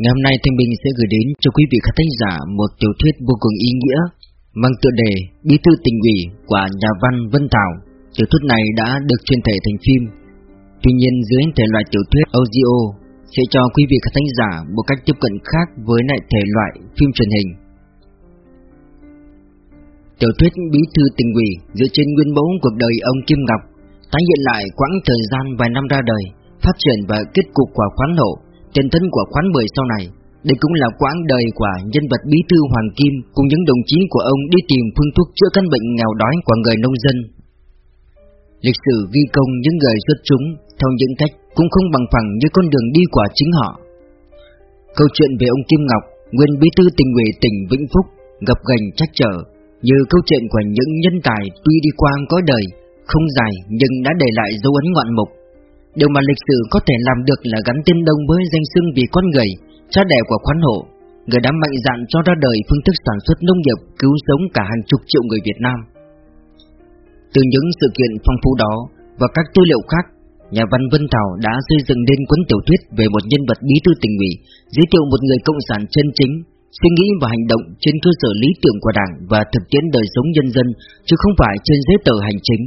Ngày hôm nay Thanh Bình sẽ gửi đến cho quý vị khán thính giả một tiểu thuyết vô cùng ý nghĩa mang tựa đề Bí thư tình ủy của nhà văn Vân Thảo. Tiểu thuyết này đã được truyền thể thành phim. Tuy nhiên dưới thể loại tiểu thuyết audio sẽ cho quý vị khán thính giả một cách tiếp cận khác với lại thể loại phim truyền hình. Tiểu thuyết Bí thư tình ủy dựa trên nguyên mẫu cuộc đời ông Kim Ngọc, tái hiện lại quãng thời gian vài năm ra đời, phát triển và kết cục của khoán hậu. Tiền thân của khoán 10 sau này, Đây cũng là quãng đời của nhân vật bí thư Hoàng Kim Cùng những đồng chí của ông đi tìm phương thuốc chữa căn bệnh nghèo đói của người nông dân. Lịch sử ghi công những người xuất chúng Theo những cách cũng không bằng phẳng như con đường đi của chính họ. Câu chuyện về ông Kim Ngọc, Nguyên bí thư tỉnh ủy tỉnh Vĩnh Phúc, Gặp gành trách trở Như câu chuyện của những nhân tài tuy đi qua có đời, Không dài nhưng đã để lại dấu ấn ngoạn mục. Điều mà lịch sử có thể làm được là gắn tên đông với danh xưng vì con người, cha đẻ của khoán hộ. Người đã mạnh dạn cho ra đời phương thức sản xuất nông nghiệp cứu sống cả hàng chục triệu người Việt Nam. Từ những sự kiện phong phú đó và các tư liệu khác, nhà văn Vân Thảo đã xây dựng nên cuốn tiểu thuyết về một nhân vật bí thư tỉnh ủy, giới thiệu một người cộng sản chân chính, suy nghĩ và hành động trên cơ sở lý tưởng của Đảng và thực tiễn đời sống nhân dân, chứ không phải trên giấy tờ hành chính.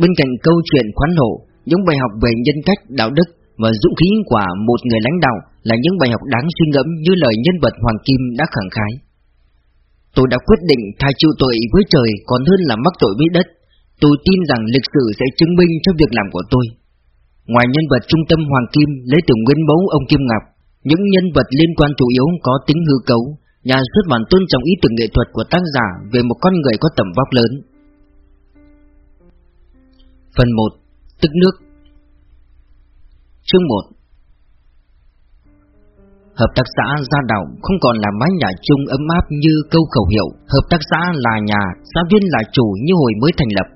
Bên cạnh câu chuyện khoán hộ, những bài học về nhân cách, đạo đức và dũng khí của một người lãnh đạo là những bài học đáng suy ngẫm như lời nhân vật Hoàng Kim đã khẳng khái. Tôi đã quyết định thay chịu tội với trời còn hơn là mắc tội với đất. Tôi tin rằng lịch sử sẽ chứng minh cho việc làm của tôi. Ngoài nhân vật trung tâm Hoàng Kim lấy từ nguyên mẫu ông Kim Ngọc, những nhân vật liên quan chủ yếu có tính hư cấu, nhà xuất bản tôn trọng ý tưởng nghệ thuật của tác giả về một con người có tầm vóc lớn. Phần 1 tức nước. Chương 1 Hợp tác xã Gia Đạo không còn là mái nhà chung ấm áp như câu khẩu hiệu. Hợp tác xã là nhà, xã viên là chủ như hồi mới thành lập.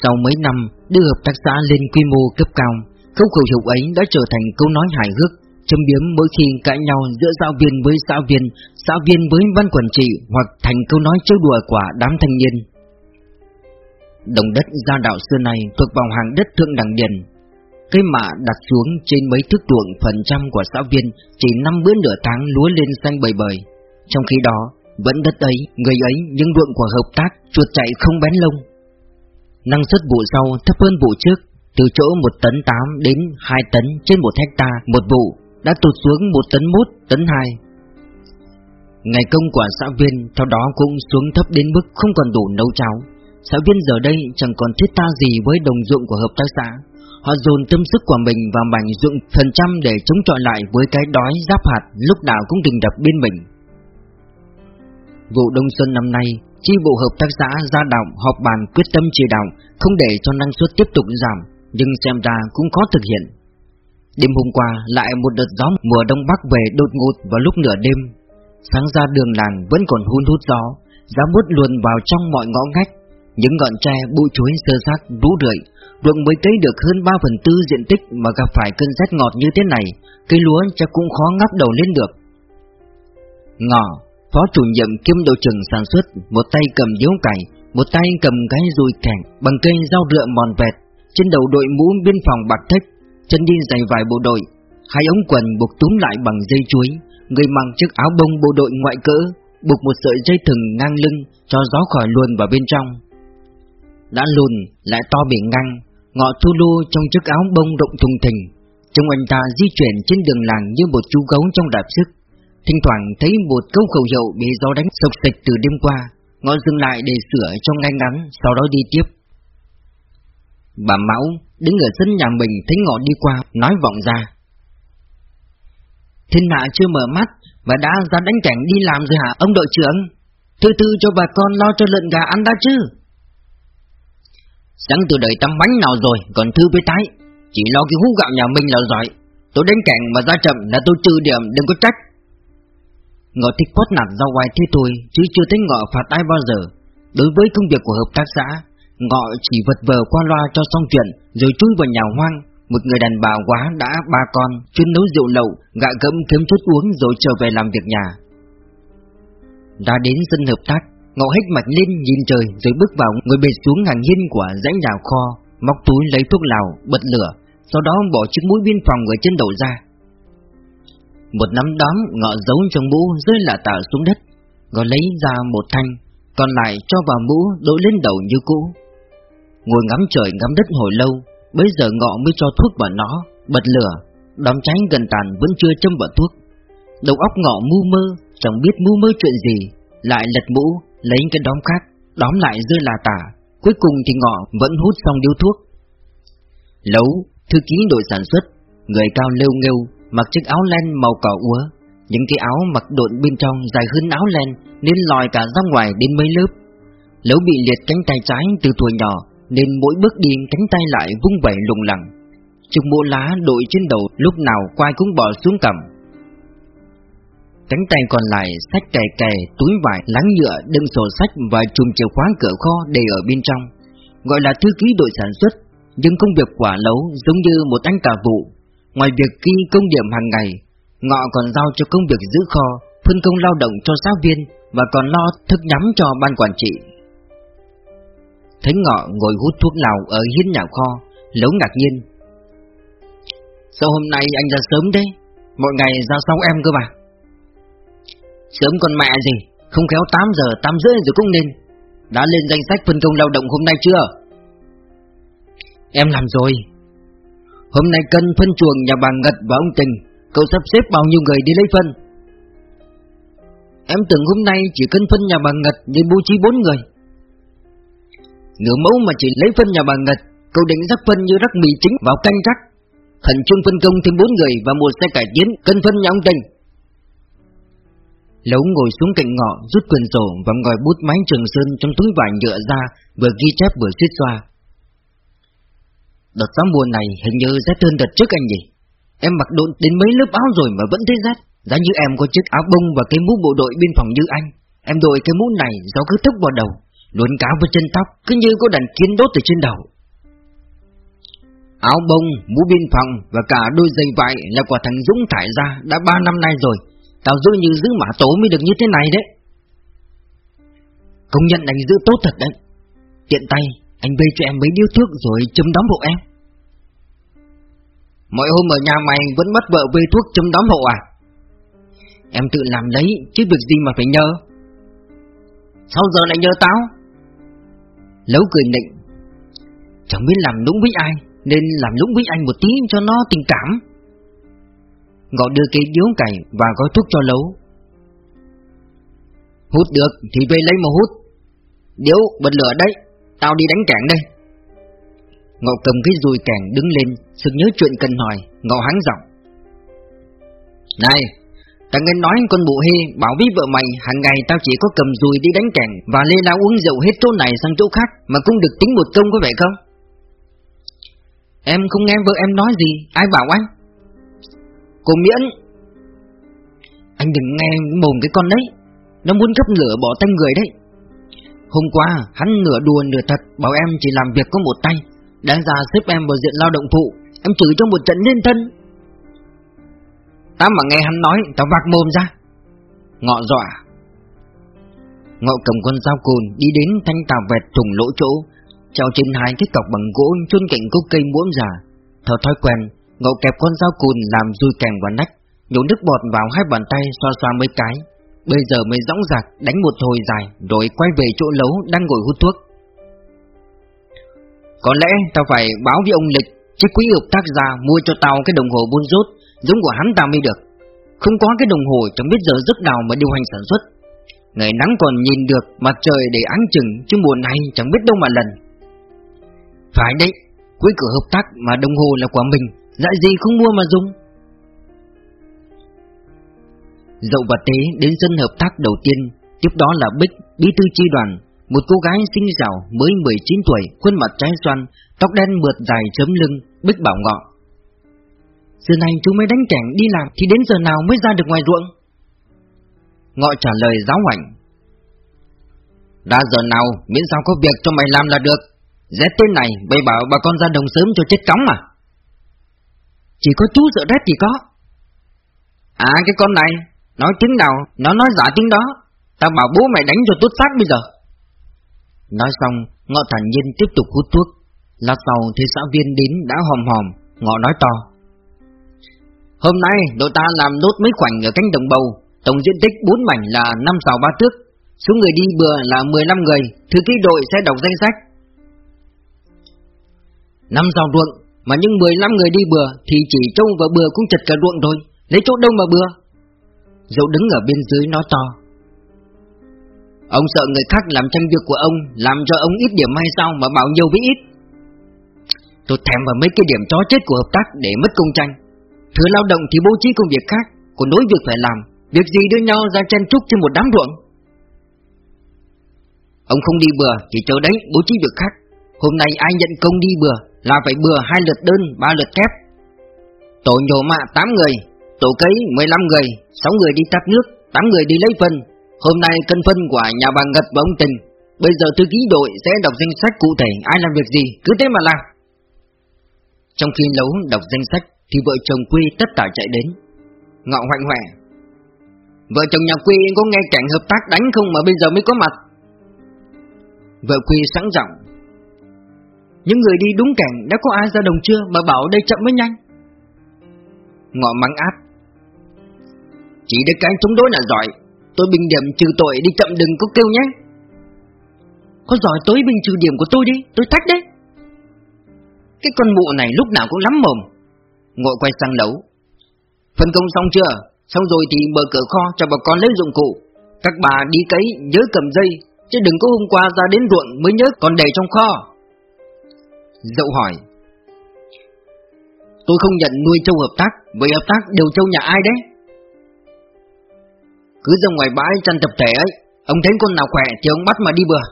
Sau mấy năm đưa hợp tác xã lên quy mô cấp cao Câu khẩu hiệu ấy đã trở thành câu nói hài hước Châm biếm mỗi khi cãi nhau giữa giáo viên với xã viên Xã viên với ban quản trị Hoặc thành câu nói trêu đùa của đám thanh niên. Đồng đất gia đạo xưa này thuộc vào hàng đất thượng đẳng điền. Cây mạ đặt xuống trên mấy thước ruộng phần trăm của xã viên Chỉ năm bữa nửa tháng lúa lên xanh bời bời. Trong khi đó, vẫn đất ấy, người ấy những ruộng của hợp tác chuột chạy không bén lông. Năng suất vụ sau thấp hơn vụ trước Từ chỗ 1 tấn 8 đến 2 tấn trên 1 hecta một vụ Đã tụt xuống 1 tấn 1, tấn 2 Ngày công của xã viên theo đó cũng xuống thấp đến mức không còn đủ nấu cháo. Xã viên giờ đây chẳng còn thiết tha gì với đồng ruộng của hợp tác xã Họ dồn tâm sức của mình vào mảnh ruộng phần trăm để chống chọi lại với cái đói giáp hạt lúc nào cũng đình đập bên mình Vụ đông xuân năm nay, chi bộ hợp tác xã ra động họp bàn quyết tâm chỉ đạo không để cho năng suất tiếp tục giảm, nhưng xem ra cũng khó thực hiện. Đêm hôm qua lại một đợt gió mùa đông bắc về đột ngột vào lúc nửa đêm. Sáng ra đường làng vẫn còn hun hút gió, giá bút luồn vào trong mọi ngõ ngách, những ngọn tre bụi chuối sơ xác rú rượi, ruộng mới cấy được hơn 3 phần tư diện tích mà gặp phải cơn rét ngọt như thế này, cây lúa chắc cũng khó ngóc đầu lên được. Ngọ, phó chủ nhiệm kiêm đội trưởng sản xuất, một tay cầm điếu cày, một tay cầm cái dùi thẻng bằng cây dao rựa mòn vẹt, trên đầu đội mũ biên phòng bạc thách, chân đi giày vải bộ đội, hai ống quần buộc túm lại bằng dây chuối, người mang chiếc áo bông bộ đội ngoại cỡ, buộc một sợi dây thừng ngang lưng cho gió khỏi luồn vào bên trong đã lùn lại to bể ngang, ngọ thu lu trong chiếc áo bông rộng thùng thình. Trông anh ta di chuyển trên đường làng như một chú gấu trong đạp sức. Thỉnh thoảng thấy một câu khẩu hiệu bị gió đánh sộc sạch từ đêm qua, ngọ dừng lại để sửa cho ngay ngắn, sau đó đi tiếp. Bà Mão đứng ở sân nhà mình thấy ngọ đi qua, nói vọng ra. Thiên hạ chưa mở mắt mà đã ra đánh cảnh đi làm rồi hả ông đội trưởng? Thư thư cho bà con lo cho lợn gà ăn đã chứ? Sáng từ đời tắm bánh nào rồi, Còn thư với tái Chỉ lo cái hú gạo nhà mình là giỏi. Tôi đánh cảnh mà ra chậm là tôi trừ điểm, Đừng có trách. Ngọ thích quát nạt ra ngoài thế thôi, Chứ chưa thấy ngọ phạt ai bao giờ. Đối với công việc của hợp tác xã, Ngọ chỉ vật vờ qua loa cho xong chuyện, Rồi chui vào nhà hoang. Một người đàn bà quá đã ba con, Chuyên nấu rượu lậu, Gạ gẫm kiếm chút uống rồi trở về làm việc nhà. Đã đến dân hợp tác Ngộ hết mạch lên nhìn trời rồi bước vào ngồi bệt xuống hàng hiên của dãy nhà kho, móc túi lấy thuốc lào, bật lửa, sau đó bỏ chiếc mũi biên phòng ở trên đầu ra. Một nắm đóm ngọ giấu trong mũ rơi lạ tả xuống đất. Ngọ lấy ra một thanh Còn lại cho vào mũ đội lên đầu như cũ. Ngồi ngắm trời ngắm đất hồi lâu Bây giờ ngọ mới cho thuốc vào nó Bật lửa. Đám cháy gần tàn vẫn chưa châm vào thuốc. Đầu óc ngọ mu mơ Chẳng biết mu mơ chuyện gì Lại lật mũ Lấy cái đóm khác, Đóm lại rơi là tả Cuối cùng thì ngọ vẫn hút xong điếu thuốc. Lấu, Thư ký đội sản xuất, Người cao lêu nghêu, Mặc chiếc áo len màu cỏ úa. Những cái áo mặc độn bên trong dài hơn áo len, Nên lòi cả ra ngoài đến mấy lớp. Lấu bị liệt cánh tay trái từ tuổi nhỏ, Nên mỗi bước đi cánh tay lại vung vẩy lùng lẳng. Chục mũ lá đội trên đầu lúc nào quai cũng bỏ xuống cầm Cánh tay còn lại, sách kè kè, túi vải, láng nhựa, đựng sổ sách và chùm chìa khóa cửa kho để ở bên trong. Gọi là thư ký đội sản xuất, Nhưng công việc quả lấu giống như một anh cả vụ. Ngoài việc ghi công điểm hàng ngày, Ngọ còn giao cho công việc giữ kho, Phân công lao động cho giáo viên Và còn lo thức nhắm cho ban quản trị. Thấy ngọ ngồi hút thuốc lào ở hiên nhà kho, Lấu ngạc nhiên. Sao hôm nay anh ra sớm đấy Mọi ngày ra sau em cơ mà? Sớm con mẹ gì Không kéo 8 giờ 8 rưỡi rồi cũng nên. Đã lên danh sách phân công lao động hôm nay chưa? Em làm rồi. Hôm nay cân phân chuồng nhà bà Ngật và ông Tình Cậu sắp xếp bao nhiêu người đi lấy phân? Em tưởng hôm nay chỉ cân phân nhà bà Ngật Nên bố trí 4 người. Nửa mẫu mà chỉ lấy phân nhà bà Ngật Cậu định rắc phân như rắc mì chính vào canh rắc Khẩn trương phân công thêm 4 người Và một xe cải tiến cân phân nhà ông Tình Lấu ngồi xuống cạnh ngọ rút quyền sổ và ngòi bút máy trường sơn trong túi vải nhựa ra vừa ghi chép vừa suýt xoa. Đợt gió mùa này hình như rét hơn đợt trước anh nhỉ? Em mặc độn đến mấy lớp áo rồi mà vẫn thấy rét. Giá như em có chiếc áo bông và cái mũ bộ đội biên phòng như anh. Em đội cái mũ này gió cứ thốc vào đầu, luôn cáo với chân tóc cứ như có đàn kiến đốt từ trên đầu. Áo bông, mũ biên phòng và cả đôi giày vải là quả thằng Dũng thải ra đã ba năm nay rồi. Tao giữ như giữ mã tố mới được như thế này đấy. Công nhận anh giữ tốt thật đấy. Tiện tay, Anh bê cho em mấy điếu thuốc rồi châm đóng hộ em. Mọi hôm ở nhà mày vẫn bắt vợ bê thuốc châm đóng hộ à? Em tự làm lấy chứ việc gì mà phải nhờ. Sao giờ lại nhờ tao? Lấu cười nịnh. Chẳng biết làm đúng với ai, Nên làm đúng với anh một tí cho nó tình cảm. Ngọ đưa cây điếu cày và gói thuốc cho lấu Hút được thì về lấy mà hút Điếu bật lửa đấy Tao đi đánh cảng đây Ngọ cầm cái dùi cảng đứng lên Sực nhớ chuyện cần hỏi Ngọ hắng giọng Này Ta nghe nói con bụ hê bảo với vợ mày hàng ngày tao chỉ có cầm dùi đi đánh cảng và lê lao uống rượu hết chỗ này sang chỗ khác mà cũng được tính một công có vậy không? Em không nghe vợ em nói gì, ai bảo anh? Cô Miễn. Anh đừng nghe mồm cái con đấy. Nó muốn gấp lửa bỏ tay người đấy. Hôm qua, hắn nửa đùa nửa thật, Bảo em chỉ làm việc có một tay. Đáng ra xếp em vào diện lao động phụ Em chửi cho một trận liên thân. Tao mà nghe hắn nói, Tao vạc mồm ra. Ngọ dọa. Ngọ cầm con dao cồn Đi đến thanh tà vẹt thủng lỗ chỗ, Treo trên hai cái cọc bằng gỗ chôn cạnh gốc cây muỗng già. Theo thói quen Ngậu kẹp con dao cùn làm rui càng vào nách, Nhổ nước bọt vào hai bàn tay xoa xoa mấy cái. Bây giờ mới dõng dạc đánh một hồi dài, Rồi quay về chỗ lấu đang ngồi hút thuốc. Có lẽ tao phải báo với ông Lịch, Chứ quý hợp tác ra mua cho tao cái đồng hồ buôn rốt, Giống của hắn tao mới được. Không có cái đồng hồ, chẳng biết giờ giấc nào mà điều hành sản xuất. Ngày nắng còn nhìn được, mặt trời để áng chừng, Chứ mùa này chẳng biết đâu mà lần Phải đấy Quý cửa hợp tác mà đồng hồ là của mình. Dạy gì không mua mà dùng? Dậu và Tế đến dân hợp tác đầu tiên. Tiếp đó là Bích, bí thư chi đoàn Một cô gái xinh xảo mới 19 tuổi Khuôn mặt trái xoan Tóc đen mượt dài chấm lưng Bích bảo ngọ. Giờ này chú mới đánh cảnh đi làm Thì đến giờ nào mới ra được ngoài ruộng? Ngọ trả lời giáo hoảnh Đã giờ nào miễn sao có việc cho mày làm là được. Rét tên này Bày bảo bà con ra đồng sớm cho chết cóng mà chỉ có chú sợ rét thì có. À cái con này Nói tiếng nào Nó nói giả tiếng đó. Tao bảo bố mày đánh cho tốt phát bây giờ. Nói xong Ngọ thản nhiên tiếp tục hút thuốc. Lát sau thì xã viên đến đã hòm hòm Ngọ nói to. Hôm nay đội ta làm nốt mấy khoảnh ở cánh đồng bầu. Tổng diện tích 4 mảnh là 5 sào ba tước Số người đi bừa là 15 người. Thư ký đội sẽ đọc danh sách. Năm sào ruộng mà những 15 người đi bừa Thì chỉ trông và bừa cũng chật cả ruộng thôi. Lấy chỗ đâu mà bừa. Dẫu đứng ở bên dưới nói to. Ông sợ người khác làm tranh việc của ông, Làm cho ông ít điểm hay sao mà bảo nhiều với ít. Tôi thèm vào mấy cái điểm chó chết của hợp tác để mất công tranh. Thừa lao động thì bố trí công việc khác, Còn đối việc phải làm. Việc gì đưa nhau ra chen trúc trên một đám ruộng? Ông không đi bừa Chỉ chờ đấy bố trí việc khác. Hôm nay ai nhận công đi bừa? Là phải bừa hai lượt đơn, ba lượt kép Tổ nhổ mạ 8 người, Tổ cấy 15 người 6 người đi tắt nước 8 người đi lấy phân. Hôm nay cân phân của nhà bà Ngật và ông Tình. Bây giờ thư ký đội sẽ đọc danh sách cụ thể ai làm việc gì, Cứ thế mà làm. Trong khi lấu đọc danh sách, Thì vợ chồng Quy tất cả chạy đến. Ngọ hoạnh hoẹ, Vợ chồng nhà Quy có nghe cảnh hợp tác đánh không mà bây giờ mới có mặt? Vợ Quy sẵn giọng những người đi đúng cảnh đã có ai ra đồng chưa mà bảo đây chậm mới nhanh? Ngọ mắng áp. Chỉ để cái chống đối là giỏi, Tôi bình điểm trừ tội đi chậm đừng có kêu nhé. Có giỏi tối bình trừ điểm của tôi đi, Tôi thách đấy. Cái con mụ này lúc nào cũng lắm mồm. Ngọ quay sang nấu. Phân công xong chưa? Xong rồi thì mở cửa kho cho bà con lấy dụng cụ. Các bà đi cấy, nhớ cầm dây, Chứ đừng có hôm qua ra đến ruộng mới nhớ còn để trong kho. Dậu hỏi, Tôi không nhận nuôi châu hợp tác Vậy hợp tác đều châu nhà ai đấy? Cứ ra ngoài bãi chăn tập thể ấy, Ông thấy con nào khỏe thì ông bắt mà đi bừa.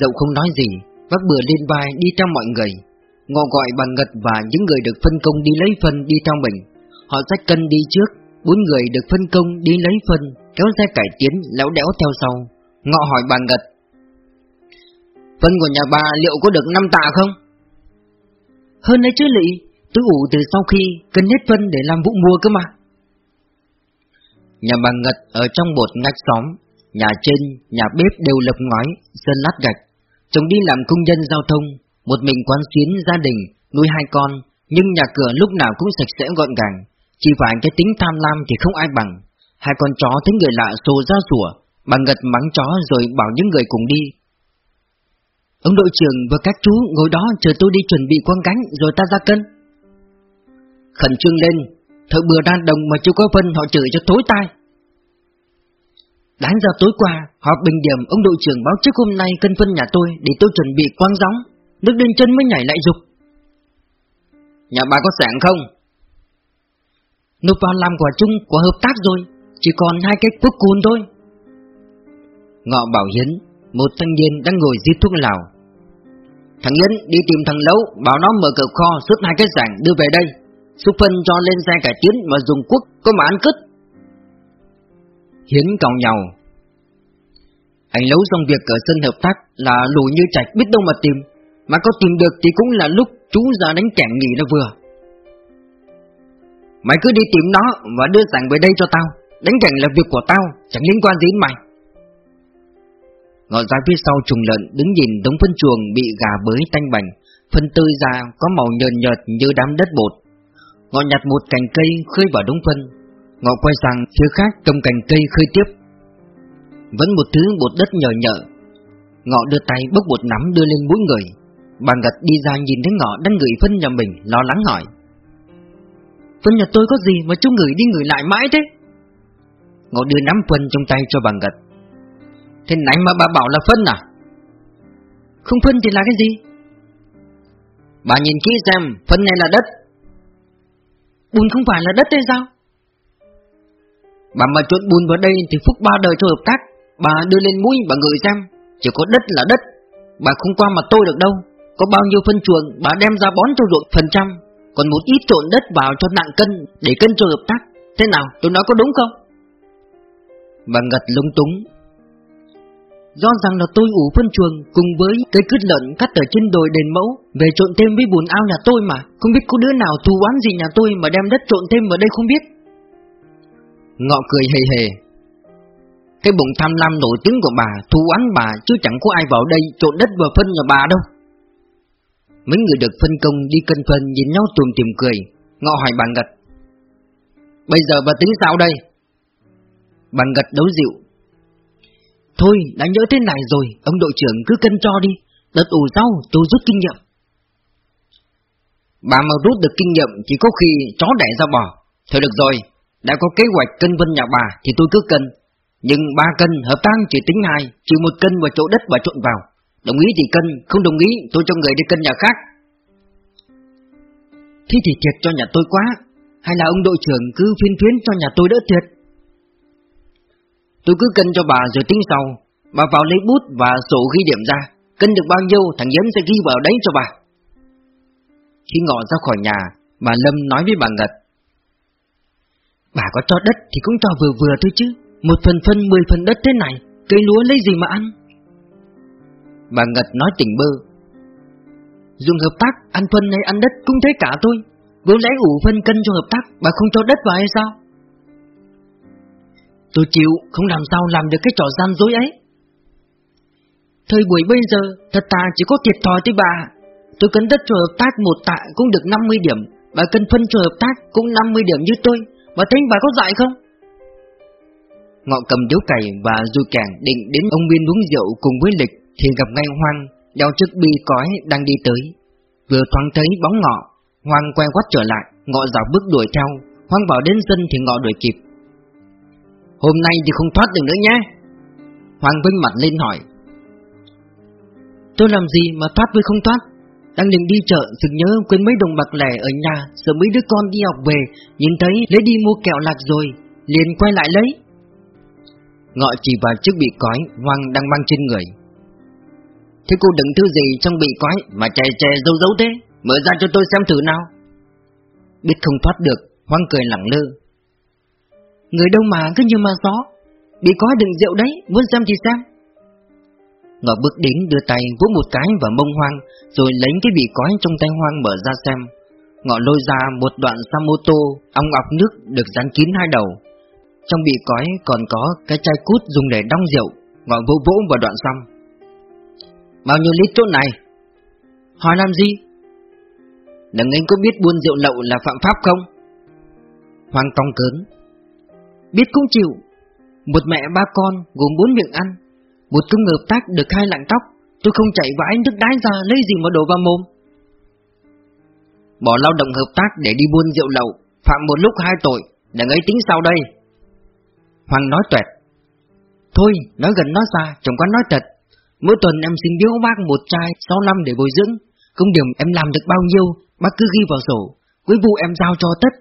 Dậu không nói gì, Vác bừa lên vai đi theo mọi người. Ngọ gọi bà Ngật và những người được phân công đi lấy phân đi theo mình. Họ xách cân đi trước, Bốn người được phân công đi lấy phân, Kéo xe cải tiến lão đéo theo sau. Ngọ hỏi bà Ngật Phân của nhà bà liệu có được 5 tạ không? Hơn đấy chứ lị. Tôi ủ từ sau khi cân hết phân để làm vụ mua cơ mà. Nhà bà Ngật ở trong một ngách xóm Nhà trên, nhà bếp đều lập ngói, sân lát gạch. Chồng đi làm công nhân giao thông Một mình quán xuyến gia đình, nuôi hai con Nhưng nhà cửa lúc nào cũng sạch sẽ gọn gàng. Chỉ phải cái tính tham lam thì không ai bằng. Hai con chó thấy người lạ xô ra sủa Bà Ngật mắng chó rồi bảo những người cùng đi Ông đội trưởng và các chú ngồi đó chờ tôi đi chuẩn bị quăng cánh rồi ta ra cân. Khẩn trương lên, Thợ bừa đan đồng mà chưa có phân họ chửi cho tối tai. Đáng ra tối qua Họp bình điểm ông đội trưởng báo trước hôm nay cân phân nhà tôi Để tôi chuẩn bị quăng gióng, Nước lên chân mới nhảy lại dục. Nhà bà có sẵn không? Nộp vào làm quả chung của hợp tác rồi, Chỉ còn hai cái quốc cùn thôi. Ngọ bảo Hiến, Một thanh niên đang ngồi giết thuốc lào. Thằng Yến đi tìm thằng Lấu Bảo nó mở cửa kho xuất hai cái sảng đưa về đây. Xúc phân cho lên xe cải tiến mà dùng quốc có mà ăn cứt. Hiến cào nhau. Anh Lấu xong việc ở sân hợp tác là lùi như chạch biết đâu mà tìm. Mà có tìm được thì cũng là lúc chú ra đánh kẻ nghỉ nó vừa. Mày cứ đi tìm nó và đưa sàng về đây cho tao. Đánh cảnh là việc của tao, chẳng liên quan gì đến mày ngọn ra phía sau trùng lợn đứng nhìn đống phân chuồng bị gà bới tanh bành. Phân tươi ra có màu nhợt nhợt như đám đất bột. Ngọ nhặt một cành cây khơi vào đống phân. Ngọ quay sang phía khác cầm cành cây khơi tiếp. Vẫn một thứ bột đất nhờ nhợ. Ngọ đưa tay bốc bột nắm đưa lên mũi người. Bàn gật đi ra nhìn thấy ngọ đang ngửi phân nhà mình, lo lắng hỏi. Phân nhà tôi có gì mà chú ngửi đi ngửi lại mãi thế? Ngọ đưa nắm phân trong tay cho bàn gật Thế nãy mà bà bảo là phân à? Không phân thì là cái gì? Bà nhìn kỹ xem Phân này là đất. Bùn không phải là đất hay sao? Bà mà trộn bùn vào đây Thì phúc ba đời cho hợp tác. Bà đưa lên mũi bà ngửi xem. Chỉ có đất là đất. Bà không qua mặt tôi được đâu. Có bao nhiêu phân chuồng Bà đem ra bón cho ruộng phần trăm. Còn một ít trộn đất vào cho nặng cân Để cân cho hợp tác. Thế nào tôi nói có đúng không? Bà ngật lung túng Do rằng là tôi ủ phân chuồng cùng với cây cứt lợn cắt ở trên đồi đền mẫu về trộn thêm với bùn ao nhà tôi mà, không biết có đứa nào thù oán gì nhà tôi mà đem đất trộn thêm vào đây không biết. Ngọ cười hề hề. Cái bụng tham lam nổi tiếng của bà thù oán bà chứ chẳng có ai vào đây trộn đất vào phân nhà bà đâu. Mấy người được phân công đi cân phân nhìn nhau tùm tìm cười, Ngọ hỏi bà Ngật Bây giờ bà tính sao đây Bà Ngật đấu dịu Thôi, đã nhớ thế này rồi, Ông đội trưởng cứ cân cho đi. Đợt ủ rau, tôi rút kinh nghiệm. Bà mà rút được kinh nghiệm Chỉ có khi chó đẻ ra bò. Thôi được rồi, Đã có kế hoạch cân vân nhà bà Thì tôi cứ cân. Nhưng ba cân hợp tác chỉ tính hai Chỉ một cân vào chỗ đất bà trộn vào. Đồng ý thì cân, Không đồng ý, tôi cho người đi cân nhà khác. Thế thì thiệt cho nhà tôi quá. Hay là ông đội trưởng cứ phiên phiến cho nhà tôi đỡ thiệt? Tôi cứ cân cho bà rồi tính sau. Bà vào lấy bút và sổ ghi điểm ra. Cân được bao nhiêu, thằng Yến sẽ ghi vào đấy cho bà. Khi ngọ ra khỏi nhà, Bà Lâm nói với bà Ngật Bà có cho đất thì cũng cho vừa vừa thôi chứ. Một phần phân, mười phần đất thế này, Cây lúa lấy gì mà ăn? Bà Ngật nói tỉnh bơ. Dùng hợp tác, ăn phân hay ăn đất cũng thế cả thôi. Vốn lẽ ủ phân cân cho hợp tác, Bà không cho đất vào hay sao? Tôi chịu, không làm sao làm được cái trò gian dối ấy. Thời buổi bây giờ, Thật ta chỉ có thiệt thòi tới bà. Tôi cân đất cho hợp tác một tạ cũng được 50 điểm. Bà cân phân cho hợp tác cũng 50 điểm như tôi. Bà thấy bà có dạy không? Ngọ cầm điếu cày và du cảng định đến ông Biên uống rượu cùng với Lịch Thì gặp ngay Hoang, đeo chiếc bi cói đang đi tới. Vừa thoáng thấy bóng ngọ, Hoang quay quát trở lại, Ngọ dạo bước đuổi theo. Hoang vào đến sân thì ngọ đuổi kịp. Hôm nay thì không thoát được nữa nhé. Hoàng vinh mặt lên hỏi. Tôi làm gì mà thoát với không thoát? Đang định đi chợ Sự nhớ quên mấy đồng bạc lẻ ở nhà, Sợ mấy đứa con đi học về, Nhìn thấy lấy đi mua kẹo lạc rồi, Liền quay lại lấy. Ngọ chỉ vào chiếc bị cói Hoàng đang mang trên người. Thế cô đựng thứ gì trong bị cói Mà chè chè dấu dấu thế? Mở ra cho tôi xem thử nào. Biết không thoát được Hoàng cười lẳng lơ. Người đâu mà cứ như ma gió. Bị có đựng rượu đấy, Muốn xem thì xem. Ngọ bước đến đưa tay vỗ một cái vào mông hoang, Rồi lấy cái bị cói trong tay hoang mở ra xem. Ngọ lôi ra một đoạn Samoto Ong ọc nước được dán kín hai đầu. Trong bị cói còn có cái chai cút dùng để đong rượu. Ngọ vỗ vỗ vào đoạn xăm Bao nhiêu lít chỗ này? Hỏi làm gì? Đừng anh có biết buôn rượu lậu là phạm pháp không? Hoang tong cớn. Biết cũng chịu. Một mẹ ba con gồm bốn miệng ăn. Một công hợp tác được hai lạng tóc. Tôi không chạy vào anh thức đái ra lấy gì mà đổ vào mồm. Bỏ lao động hợp tác để đi buôn rượu lậu, Phạm một lúc hai tội Đừng ấy tính sau đây. Hoàng nói tuệt. Thôi, nói gần nói xa Chồng quán nói thật. Mỗi tuần em xin biếu bác một chai 65 để bồi dưỡng. Công điểm em làm được bao nhiêu, Bác cứ ghi vào sổ. Cuối vụ em giao cho tất.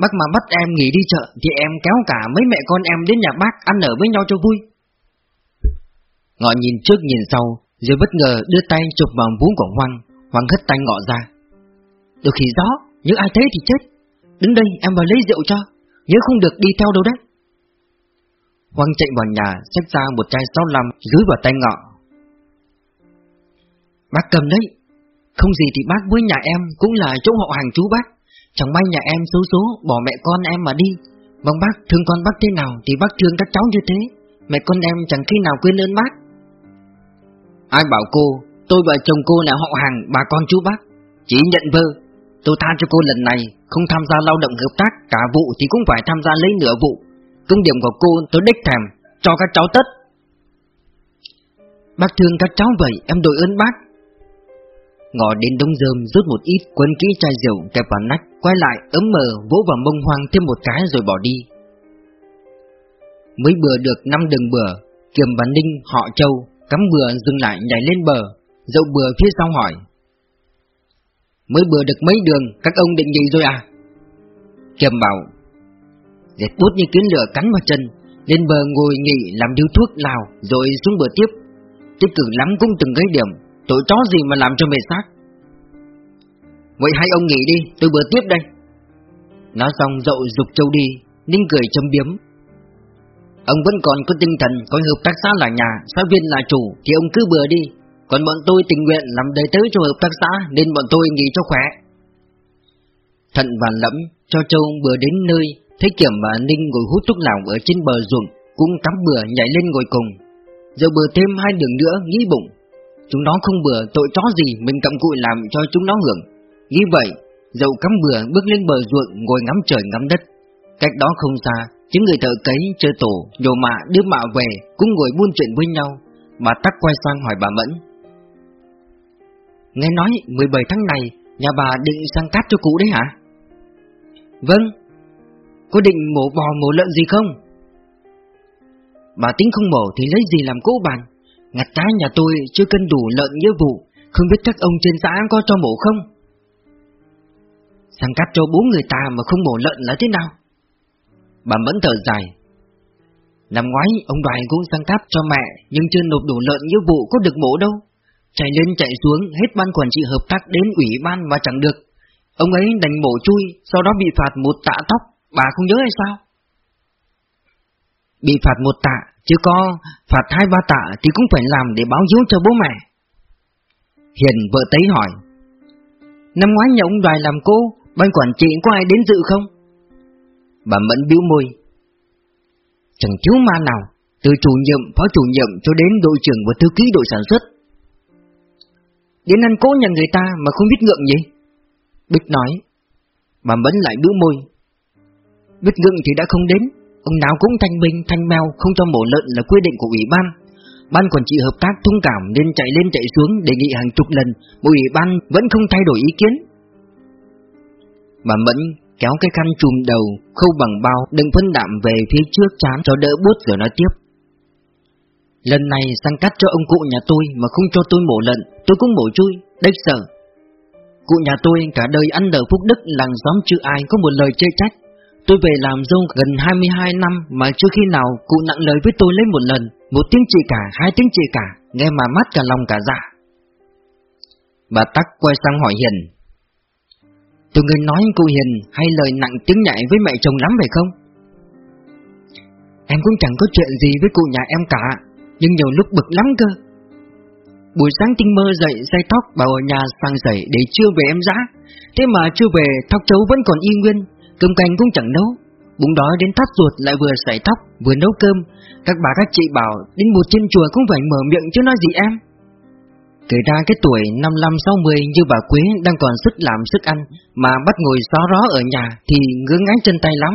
Bác mà bắt em nghỉ đi chợ Thì em kéo cả mấy mẹ con em đến nhà bác Ăn ở với nhau cho vui. Ngọ nhìn trước nhìn sau, Rồi bất ngờ đưa tay chụp vào vú của Hoàng Hoàng hất tay ngọ ra. Được khi gió Những ai thấy thì chết. Đứng đây, em vào lấy rượu cho. Nhớ không được đi theo đâu đấy. Hoàng chạy vào nhà, Xách ra một chai 65 Dưới vào tay ngọ. Bác cầm đấy. Không gì thì bác với nhà em Cũng là chỗ họ hàng chú bác. Chẳng may nhà em xấu số bỏ mẹ con em mà đi. Mong bác, thương con bác thế nào Thì bác thương các cháu như thế. Mẹ con em chẳng khi nào quên ơn bác. Ai bảo cô, Tôi và chồng cô là họ hàng, bà con chú bác. Chỉ nhận vơ, Tôi tha cho cô lần này, Không tham gia lao động hợp tác, Cả vụ thì cũng phải tham gia lấy nửa vụ. Công điểm của cô tôi đích thèm, Cho các cháu tất. Bác thương các cháu vậy, Em đội ơn bác. Ngọ đến đống rơm rút một ít quấn kỹ chai rượu kẹp vào nách. Quay lại ấm mờ vỗ vào mông hoang thêm một cái rồi bỏ đi. Mới bừa được năm đường bừa Kiềm và Ninh, họ châu, Cắm bừa dừng lại nhảy lên bờ, Dậu bừa phía sau hỏi. Mới bừa được mấy đường, Các ông định gì rồi à? Kiềm bảo. Dệt bút như kiến lửa cắn vào chân, Lên bờ ngồi nghỉ làm điếu thuốc lào, Rồi xuống bờ tiếp. Tích cực lắm cũng từng gây điểm, Tội chó gì mà làm cho mệt xác? Vậy hai ông nghỉ đi, Tôi vừa tiếp đây. Nói xong, dậu dục châu đi Ninh cười châm biếm. Ông vẫn còn có tinh thần Coi hợp tác xã là nhà, Xã viên là chủ, Thì ông cứ bừa đi. Còn bọn tôi tình nguyện làm đầy tới cho hợp tác xã, Nên bọn tôi nghỉ cho khỏe. Thận và lẫm Cho châu bừa đến nơi, Thấy Kiểm và Ninh ngồi hút thuốc lào ở trên bờ ruộng, Cũng cắm bừa nhảy lên ngồi cùng. Giờ bừa thêm hai đường nữa, nghĩ bụng. Chúng nó không bừa, tội chó gì Mình cầm cụi làm cho chúng nó hưởng. Nghĩ vậy Dậu cắm bừa bước lên bờ ruộng ngồi ngắm trời ngắm đất. Cách đó không xa, những người thợ cấy, chơi tổ, nhổ mạ, đưa mạ về cũng ngồi buôn chuyện với nhau. Bà Tắc quay sang hỏi bà Mẫn. Nghe nói 17 tháng này nhà bà định sang cát cho cụ đấy hả? Vâng. Có định mổ bò mổ lợn gì không? Bà tính không mổ thì lấy gì làm cỗ bàn Ngặt cái nhà tôi chưa cân đủ lợn nghĩa vụ Không biết các ông trên xã có cho mổ không Thằng cắt cho bố người ta mà không mổ lợn là thế nào? Bà vẫn thở dài. Năm ngoái ông đoài cũng sang cắt cho mẹ Nhưng chưa nộp đủ lợn nghĩa vụ có được mổ đâu. Chạy lên chạy xuống hết ban quản trị hợp tác đến ủy ban mà chẳng được. Ông ấy đành mổ chui Sau đó bị phạt một tạ tóc. Bà không nhớ hay sao? Bị phạt một tạ, chứ có phạt hai ba tạ thì cũng phải làm để báo hiếu cho bố mẹ. Hiền vợ tấy hỏi. Năm ngoái nhà ông đoài làm cô, ban quản trị có ai đến dự không? Bà Mẫn bĩu môi. Chẳng thiếu ma nào, từ chủ nhiệm, phó chủ nhiệm cho đến đội trưởng và thư ký đội sản xuất. Đến ăn cố nhà người ta mà không biết ngượng gì? Bích nói. Bà Mẫn lại bĩu môi. Biết ngượng thì đã không đến, Ông nào cũng thanh minh, thanh mèo, không cho mổ lợn là quy định của ủy ban. Ban quản trị hợp tác thông cảm nên chạy lên chạy xuống đề nghị hàng chục lần, bộ ủy ban vẫn không thay đổi ý kiến. Bà Mẫn kéo cái khăn trùm đầu, khâu bằng bao, đừng phân đạm về phía trước chán cho đỡ bút rồi nói tiếp. Lần này sang cắt cho ông cụ nhà tôi mà không cho tôi mổ lợn, tôi cũng mổ chui, đếch sợ. Cụ nhà tôi cả đời ăn ở phúc đức làng xóm chưa ai có một lời chê trách. Tôi về làm dâu gần 22 năm mà chưa khi nào cụ nặng lời với tôi lấy một lần, một tiếng chị cả, hai tiếng chị cả, nghe mà mắt cả lòng cả dạ. Bà Tắc quay sang hỏi Hiền. Từ người nói cô Hiền hay lời nặng tiếng nhạy với mẹ chồng lắm phải không? Em cũng chẳng có chuyện gì với cụ nhà em cả, nhưng nhiều lúc bực lắm cơ. Buổi sáng tinh mơ dậy say tóc bảo ở nhà sang dậy để chưa về em dã Thế mà chưa về thóc chấu vẫn còn y nguyên Cơm canh cũng chẳng nấu Bụng đói đến thắt ruột lại vừa sảy tóc Vừa nấu cơm Các bà các chị bảo Đến một trên chùa cũng phải mở miệng chứ nói gì em Kể ra cái tuổi 55-60 như bà Quế đang còn sức làm, sức ăn, Mà bắt ngồi xó ró ở nhà Thì ngứa ngáy chân tay lắm.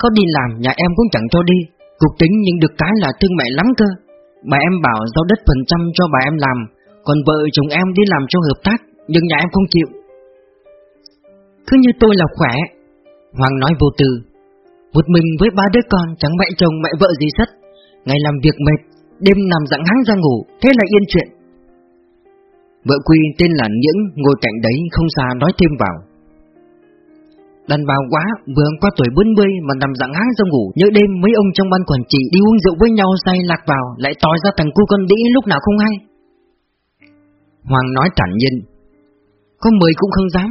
Có đi làm, nhà em cũng chẳng cho đi. Cục tính nhưng được cái là thương mẹ lắm cơ. Bà em bảo giao đất phần trăm cho bà em làm, Còn vợ chồng em đi làm cho hợp tác, Nhưng nhà em không chịu. Cứ như tôi là khỏe. Hoàng nói vô tư. Một mình với ba đứa con, chẳng mẹ chồng, mẹ vợ gì sất Ngày làm việc mệt Đêm nằm dặn háng ra ngủ, Thế là yên chuyện. Vợ Quy tên là Những ngồi cạnh đấy không xa nói thêm vào. Đàn bà quá, vừa qua tuổi 40 mà nằm dặn háng ra ngủ, Nhớ đêm mấy ông trong ban quản trị đi uống rượu với nhau say lạc vào, Lại tòi ra thằng cu con đĩ lúc nào không hay. Hoàng nói thản nhiên Có mời cũng không dám,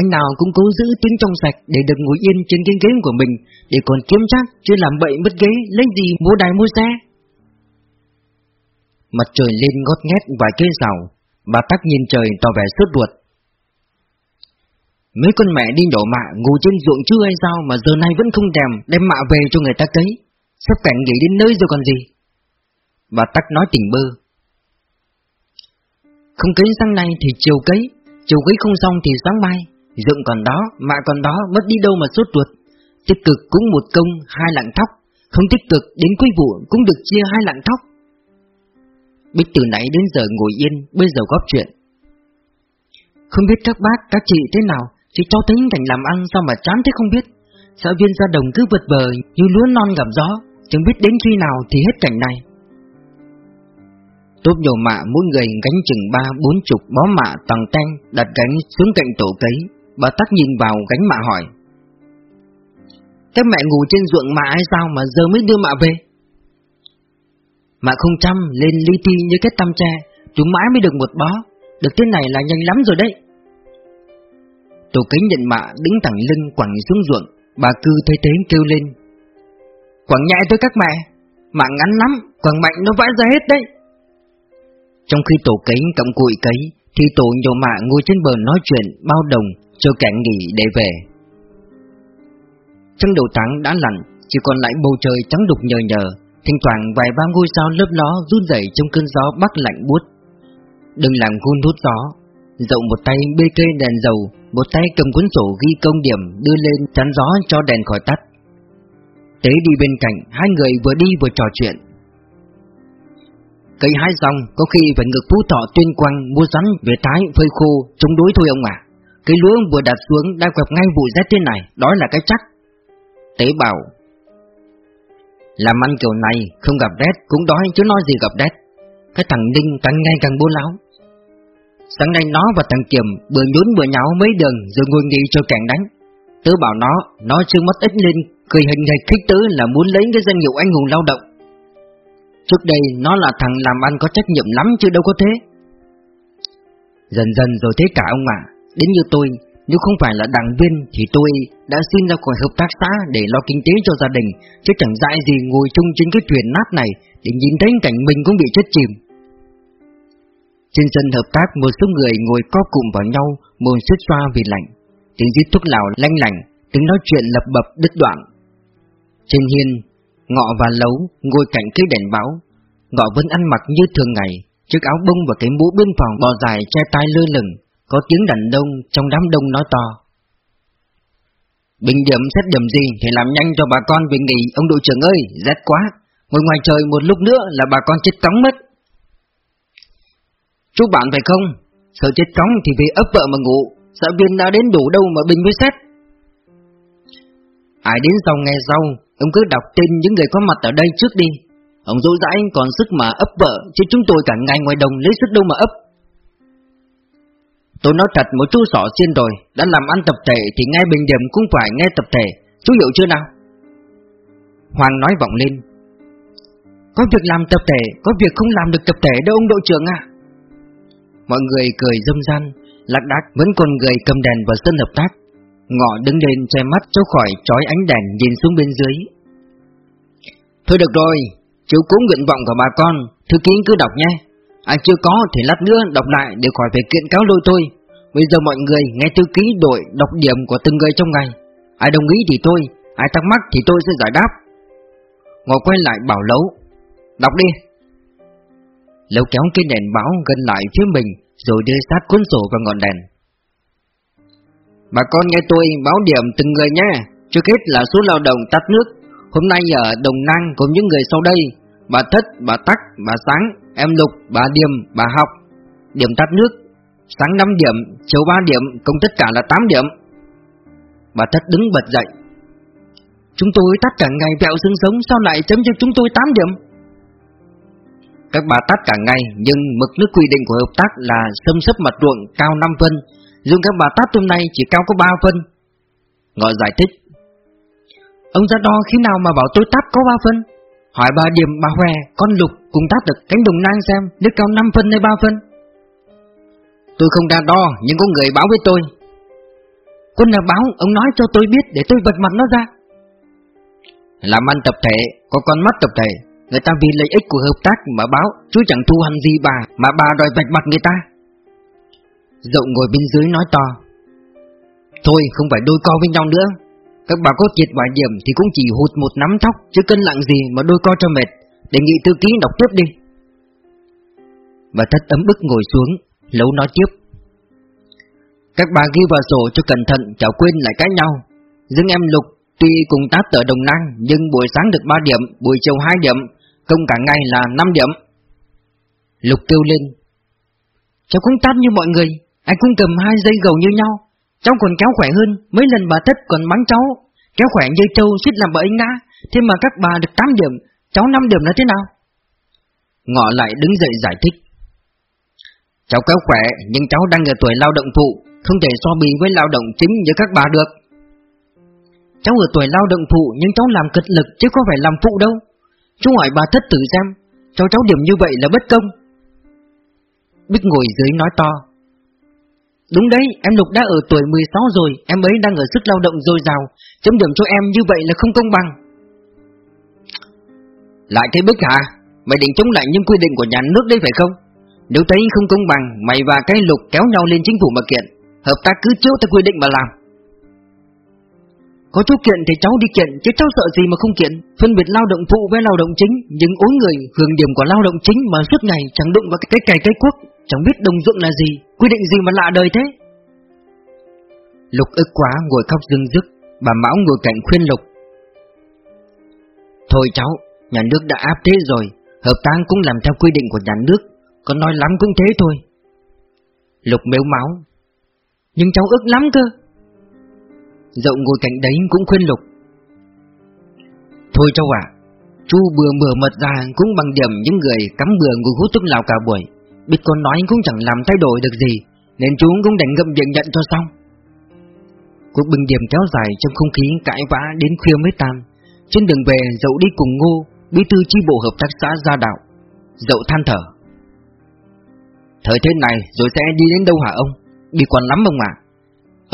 anh nào cũng cố giữ tiếng trong sạch để được ngồi yên trên cái ghế của mình, để còn kiếm chắc, chứ làm bậy mất ghế, lấy gì mua đài mua xe. Mặt trời lên ngót nghét vài cây rào, bà tắc nhìn trời tỏ vẻ sốt ruột. Mấy con mẹ đi đổ mạ ngủ trên ruộng chưa hay sao mà giờ này vẫn không thèm đem mạ về cho người ta cấy. Sắp cảnh nghỉ đến nơi rồi còn gì. Bà tắc nói tỉnh bơ. Không cấy sáng nay thì chiều cấy, chiều cấy không xong thì sáng mai, Dựng còn đó, mạ còn đó, mất đi đâu mà sốt ruột. Tích cực cũng một công, hai lạng thóc. Không tích cực, đến cuối vụ cũng được chia hai lạng thóc. Bích từ nãy đến giờ ngồi yên, bây giờ góp chuyện. Không biết các bác, các chị thế nào, chỉ cho thấy cảnh làm ăn sao mà chán thế không biết. Xã viên ra đồng cứ vượt bờ như lúa non gặp gió, chẳng biết đến khi nào thì hết cảnh này. Tốt nhổ mạ mỗi người gánh chừng ba bốn chục bó mạ tầng tanh đặt gánh xuống cạnh tổ cấy, Bà tắt nhìn vào gánh mạ hỏi Các mẹ ngủ trên ruộng mạ hay sao mà giờ mới đưa mạ về mà không chăm lên li ti như cái tăm tre Chúng mãi mới được một bó. Được thế này là nhanh lắm rồi đấy. Tổ kính nhận mạ đứng thẳng lưng quẳng xuống ruộng Bà cư thấy thế kêu lên. Quẳng nhẹ tôi các mẹ Mạ ngắn lắm Quẳng mạnh nó vãi ra hết đấy. Trong khi tổ kính cộng cụi cấy Thì tổ nhổ mạ ngồi trên bờ nói chuyện bao đồng cho kẻ nghỉ để về. Trăng đầu tháng đã lạnh, chỉ còn lại bầu trời trắng đục nhờ nhờ, thỉnh thoảng vài ba ngôi sao lớp ló run rẩy trong cơn gió bắc lạnh buốt. Đừng làm gun hút gió, dậu một tay bê cây đèn dầu, Một tay cầm cuốn sổ ghi công điểm đưa lên chắn gió cho đèn khỏi tắt. Tế đi bên cạnh, hai người vừa đi vừa trò chuyện. Cây hái xong, có khi phải ngược phú thọ tuyên quang mua rắn về tái phơi khô, chống đối thôi ông ạ. Cây lúa vừa đặt xuống đã gặp ngay vụ rét thế này, đó là cái chắc. Tế bảo làm ăn kiểu này, không gặp rét cũng đói chứ nói gì gặp rét Cái thằng Đinh càng ngày càng buôn láo Sáng nay nó và thằng Kiểm vừa nhún vừa nháo mấy đường rồi ngồi nghỉ cho càng đánh. Tớ bảo nó, nó chưa mất ít lên, cười hình hạch khích tớ là muốn lấy cái danh hiệu anh hùng lao động. Trước đây nó là thằng làm ăn có trách nhiệm lắm chứ đâu có thế. Dần dần rồi thế cả ông ạ, đến như tôi, nếu không phải là đảng viên thì tôi đã xin ra khỏi hợp tác xã để lo kinh tế cho gia đình, chứ chẳng dại gì ngồi chung trên cái thuyền nát này để nhìn thấy cảnh mình cũng bị chết chìm. Trên sân hợp tác một số người ngồi co cụm vào nhau, mồm suýt xoa vì lạnh. Tiếng giết thuốc lào lanh lành, tiếng nói chuyện lập bập đứt đoạn. Trên hiên, ngọ và lấu ngồi cạnh cây đèn báo. Ngọ vẫn ăn mặc như thường ngày, chiếc áo bông và cái mũ biên phòng bò dài che tai lơ lửng, có tiếng đàn đông trong đám đông nói to. Bình điểm xét điểm gì thì làm nhanh cho bà con về nghỉ ông đội trưởng ơi, rét quá, ngồi ngoài trời một lúc nữa là bà con chết cóng mất. Chú bạn phải không? Sợ chết cóng thì về ấp vợ mà ngủ sợ viên đã đến đủ đâu mà bình mới xét Ai đến sau nghe sau Ông cứ đọc tên những người có mặt ở đây trước đi Ông dỗ dãi còn sức mà ấp vợ Chứ chúng tôi cả ngày ngoài đồng lấy sức đâu mà ấp Tôi nói thật một chú sỏ xiên rồi Đã làm ăn tập thể thì ngay bình điểm cũng phải nghe tập thể Chú hiểu chưa nào Hoàng nói vọng lên Có việc làm tập thể Có việc không làm được tập thể đâu ông đội trưởng à Mọi người cười râm ran, lạc đác vẫn còn người cầm đèn vào sân hợp tác. Ngọ đứng lên che mắt cho khỏi trói ánh đèn nhìn xuống bên dưới. Thôi được rồi, chú cũng nguyện vọng của bà con, thư ký cứ đọc nhé. Ai chưa có thì lát nữa đọc lại để khỏi phải kiện cáo lôi tôi. Bây giờ mọi người nghe thư ký đội đọc điểm của từng người trong ngày. Ai đồng ý thì tôi, ai thắc mắc thì tôi sẽ giải đáp. ngồi quay lại bảo lấu. Đọc đi. lấu kéo cái đèn báo gần lại phía mình Rồi đưa sát cuốn sổ vào ngọn đèn Bà con nghe tôi báo điểm từng người nhé Trước hết là số lao động tắt nước Hôm nay ở Đồng Năng cùng những người sau đây Bà Thất, bà Tắc, bà Sáng, em Lục, bà Điềm, bà Học Điểm tắt nước Sáng 5 điểm, chiều 3 điểm, công tất cả là 8 điểm Bà Thất đứng bật dậy Chúng tôi tắt cả ngày vẹo xương sống Sao lại chấm cho chúng tôi 8 điểm các bà tắt cả ngày nhưng mực nước quy định của hợp tác là xâm sấp mặt ruộng cao 5 phân, dùng các bà tát hôm nay chỉ cao có 3 phân. Ngọ giải thích. Ông ra đo khi nào mà bảo tôi tát có 3 phân? Hỏi bà Điềm, bà Hòe, con Lục cùng tát được cánh đồng nang xem nước cao 5 phân hay 3 phân. Tôi không ra đo nhưng có người báo với tôi. Quân là báo, ông nói cho tôi biết để tôi bật mặt nó ra. Làm ăn tập thể, có con mắt tập thể, Người ta vì lợi ích của hợp tác mà báo Chú chẳng thu hành gì bà Mà bà đòi vạch mặt người ta Dậu ngồi bên dưới nói to Thôi không phải đôi co với nhau nữa các bà có triệt vài điểm Thì cũng chỉ hụt một nắm tóc, Chứ cân lặng gì mà đôi co cho mệt. Đề nghị thư ký đọc tiếp đi. Bà thất ấm bức ngồi xuống, Lấu nói tiếp. Các bà ghi vào sổ cho cẩn thận, Chả quên lại cái nhau. Dương em Lục Tuy cùng tác ở Đồng Năng Nhưng buổi sáng được 3 điểm, Buổi chiều 2 điểm Công cả ngày là 5 điểm. Lục kêu lên, Cháu cũng tát như mọi người, Anh cũng cầm hai dây gầu như nhau. Cháu còn kéo khỏe hơn Mấy lần bà thất còn mắng cháu. Kéo khỏe như trâu suýt làm bởi anh đã Thế mà các bà được 8 điểm Cháu 5 điểm là thế nào? Ngọ lại đứng dậy giải thích. Cháu kéo khỏe Nhưng cháu đang ở tuổi lao động phụ Không thể so bì với lao động chính như các bà được. Cháu ở tuổi lao động phụ Nhưng cháu làm cực lực chứ có phải làm phụ đâu. Chú hỏi bà thất tử xem Cháu cháu điểm như vậy là bất công. Bích ngồi dưới nói to Đúng đấy, em Lục đã ở tuổi 16 rồi Em ấy đang ở sức lao động dồi dào. Chấm điểm cho em như vậy là không công bằng. Lại cái bức hả? Mày định chống lại những quy định của nhà nước đấy phải không? Nếu thấy không công bằng Mày và cái Lục kéo nhau lên chính phủ mà kiện. Hợp tác cứ chiếu theo quy định mà làm có chú kiện thì cháu đi kiện chứ cháu sợ gì mà không kiện Phân biệt lao động phụ với lao động chính Nhưng ối người hưởng điểm của lao động chính mà suốt ngày chẳng đụng vào cái cày cái quốc Chẳng biết đồng dụng là gì Quy định gì mà lạ đời thế Lục ức quá ngồi khóc dưng dứt, bà Mão ngồi cạnh khuyên Lục. Thôi cháu, nhà nước đã áp thế rồi, hợp tác cũng làm theo quy định của nhà nước, còn nói lắm cũng thế thôi. Lục mếu máu. Nhưng cháu ức lắm cơ. Dậu ngồi cạnh đấy cũng khuyên Lục. Thôi cháu ạ, chú bừa mửa mật ra cũng bằng điểm những người cắm bừa ngồi hút thuốc lào cả buổi. Biết con nói cũng chẳng làm thay đổi được gì, nên chú cũng đành ngậm miệng nhận cho xong. Cuộc bình điểm kéo dài trong không khí cãi vã đến khuya mới tan. Trên đường về, dậu đi cùng Ngô, bí thư chi bộ hợp tác xã gia đạo. Dậu than thở. Thời thế này rồi sẽ đi đến đâu hả ông? Bị quản lắm ông ạ.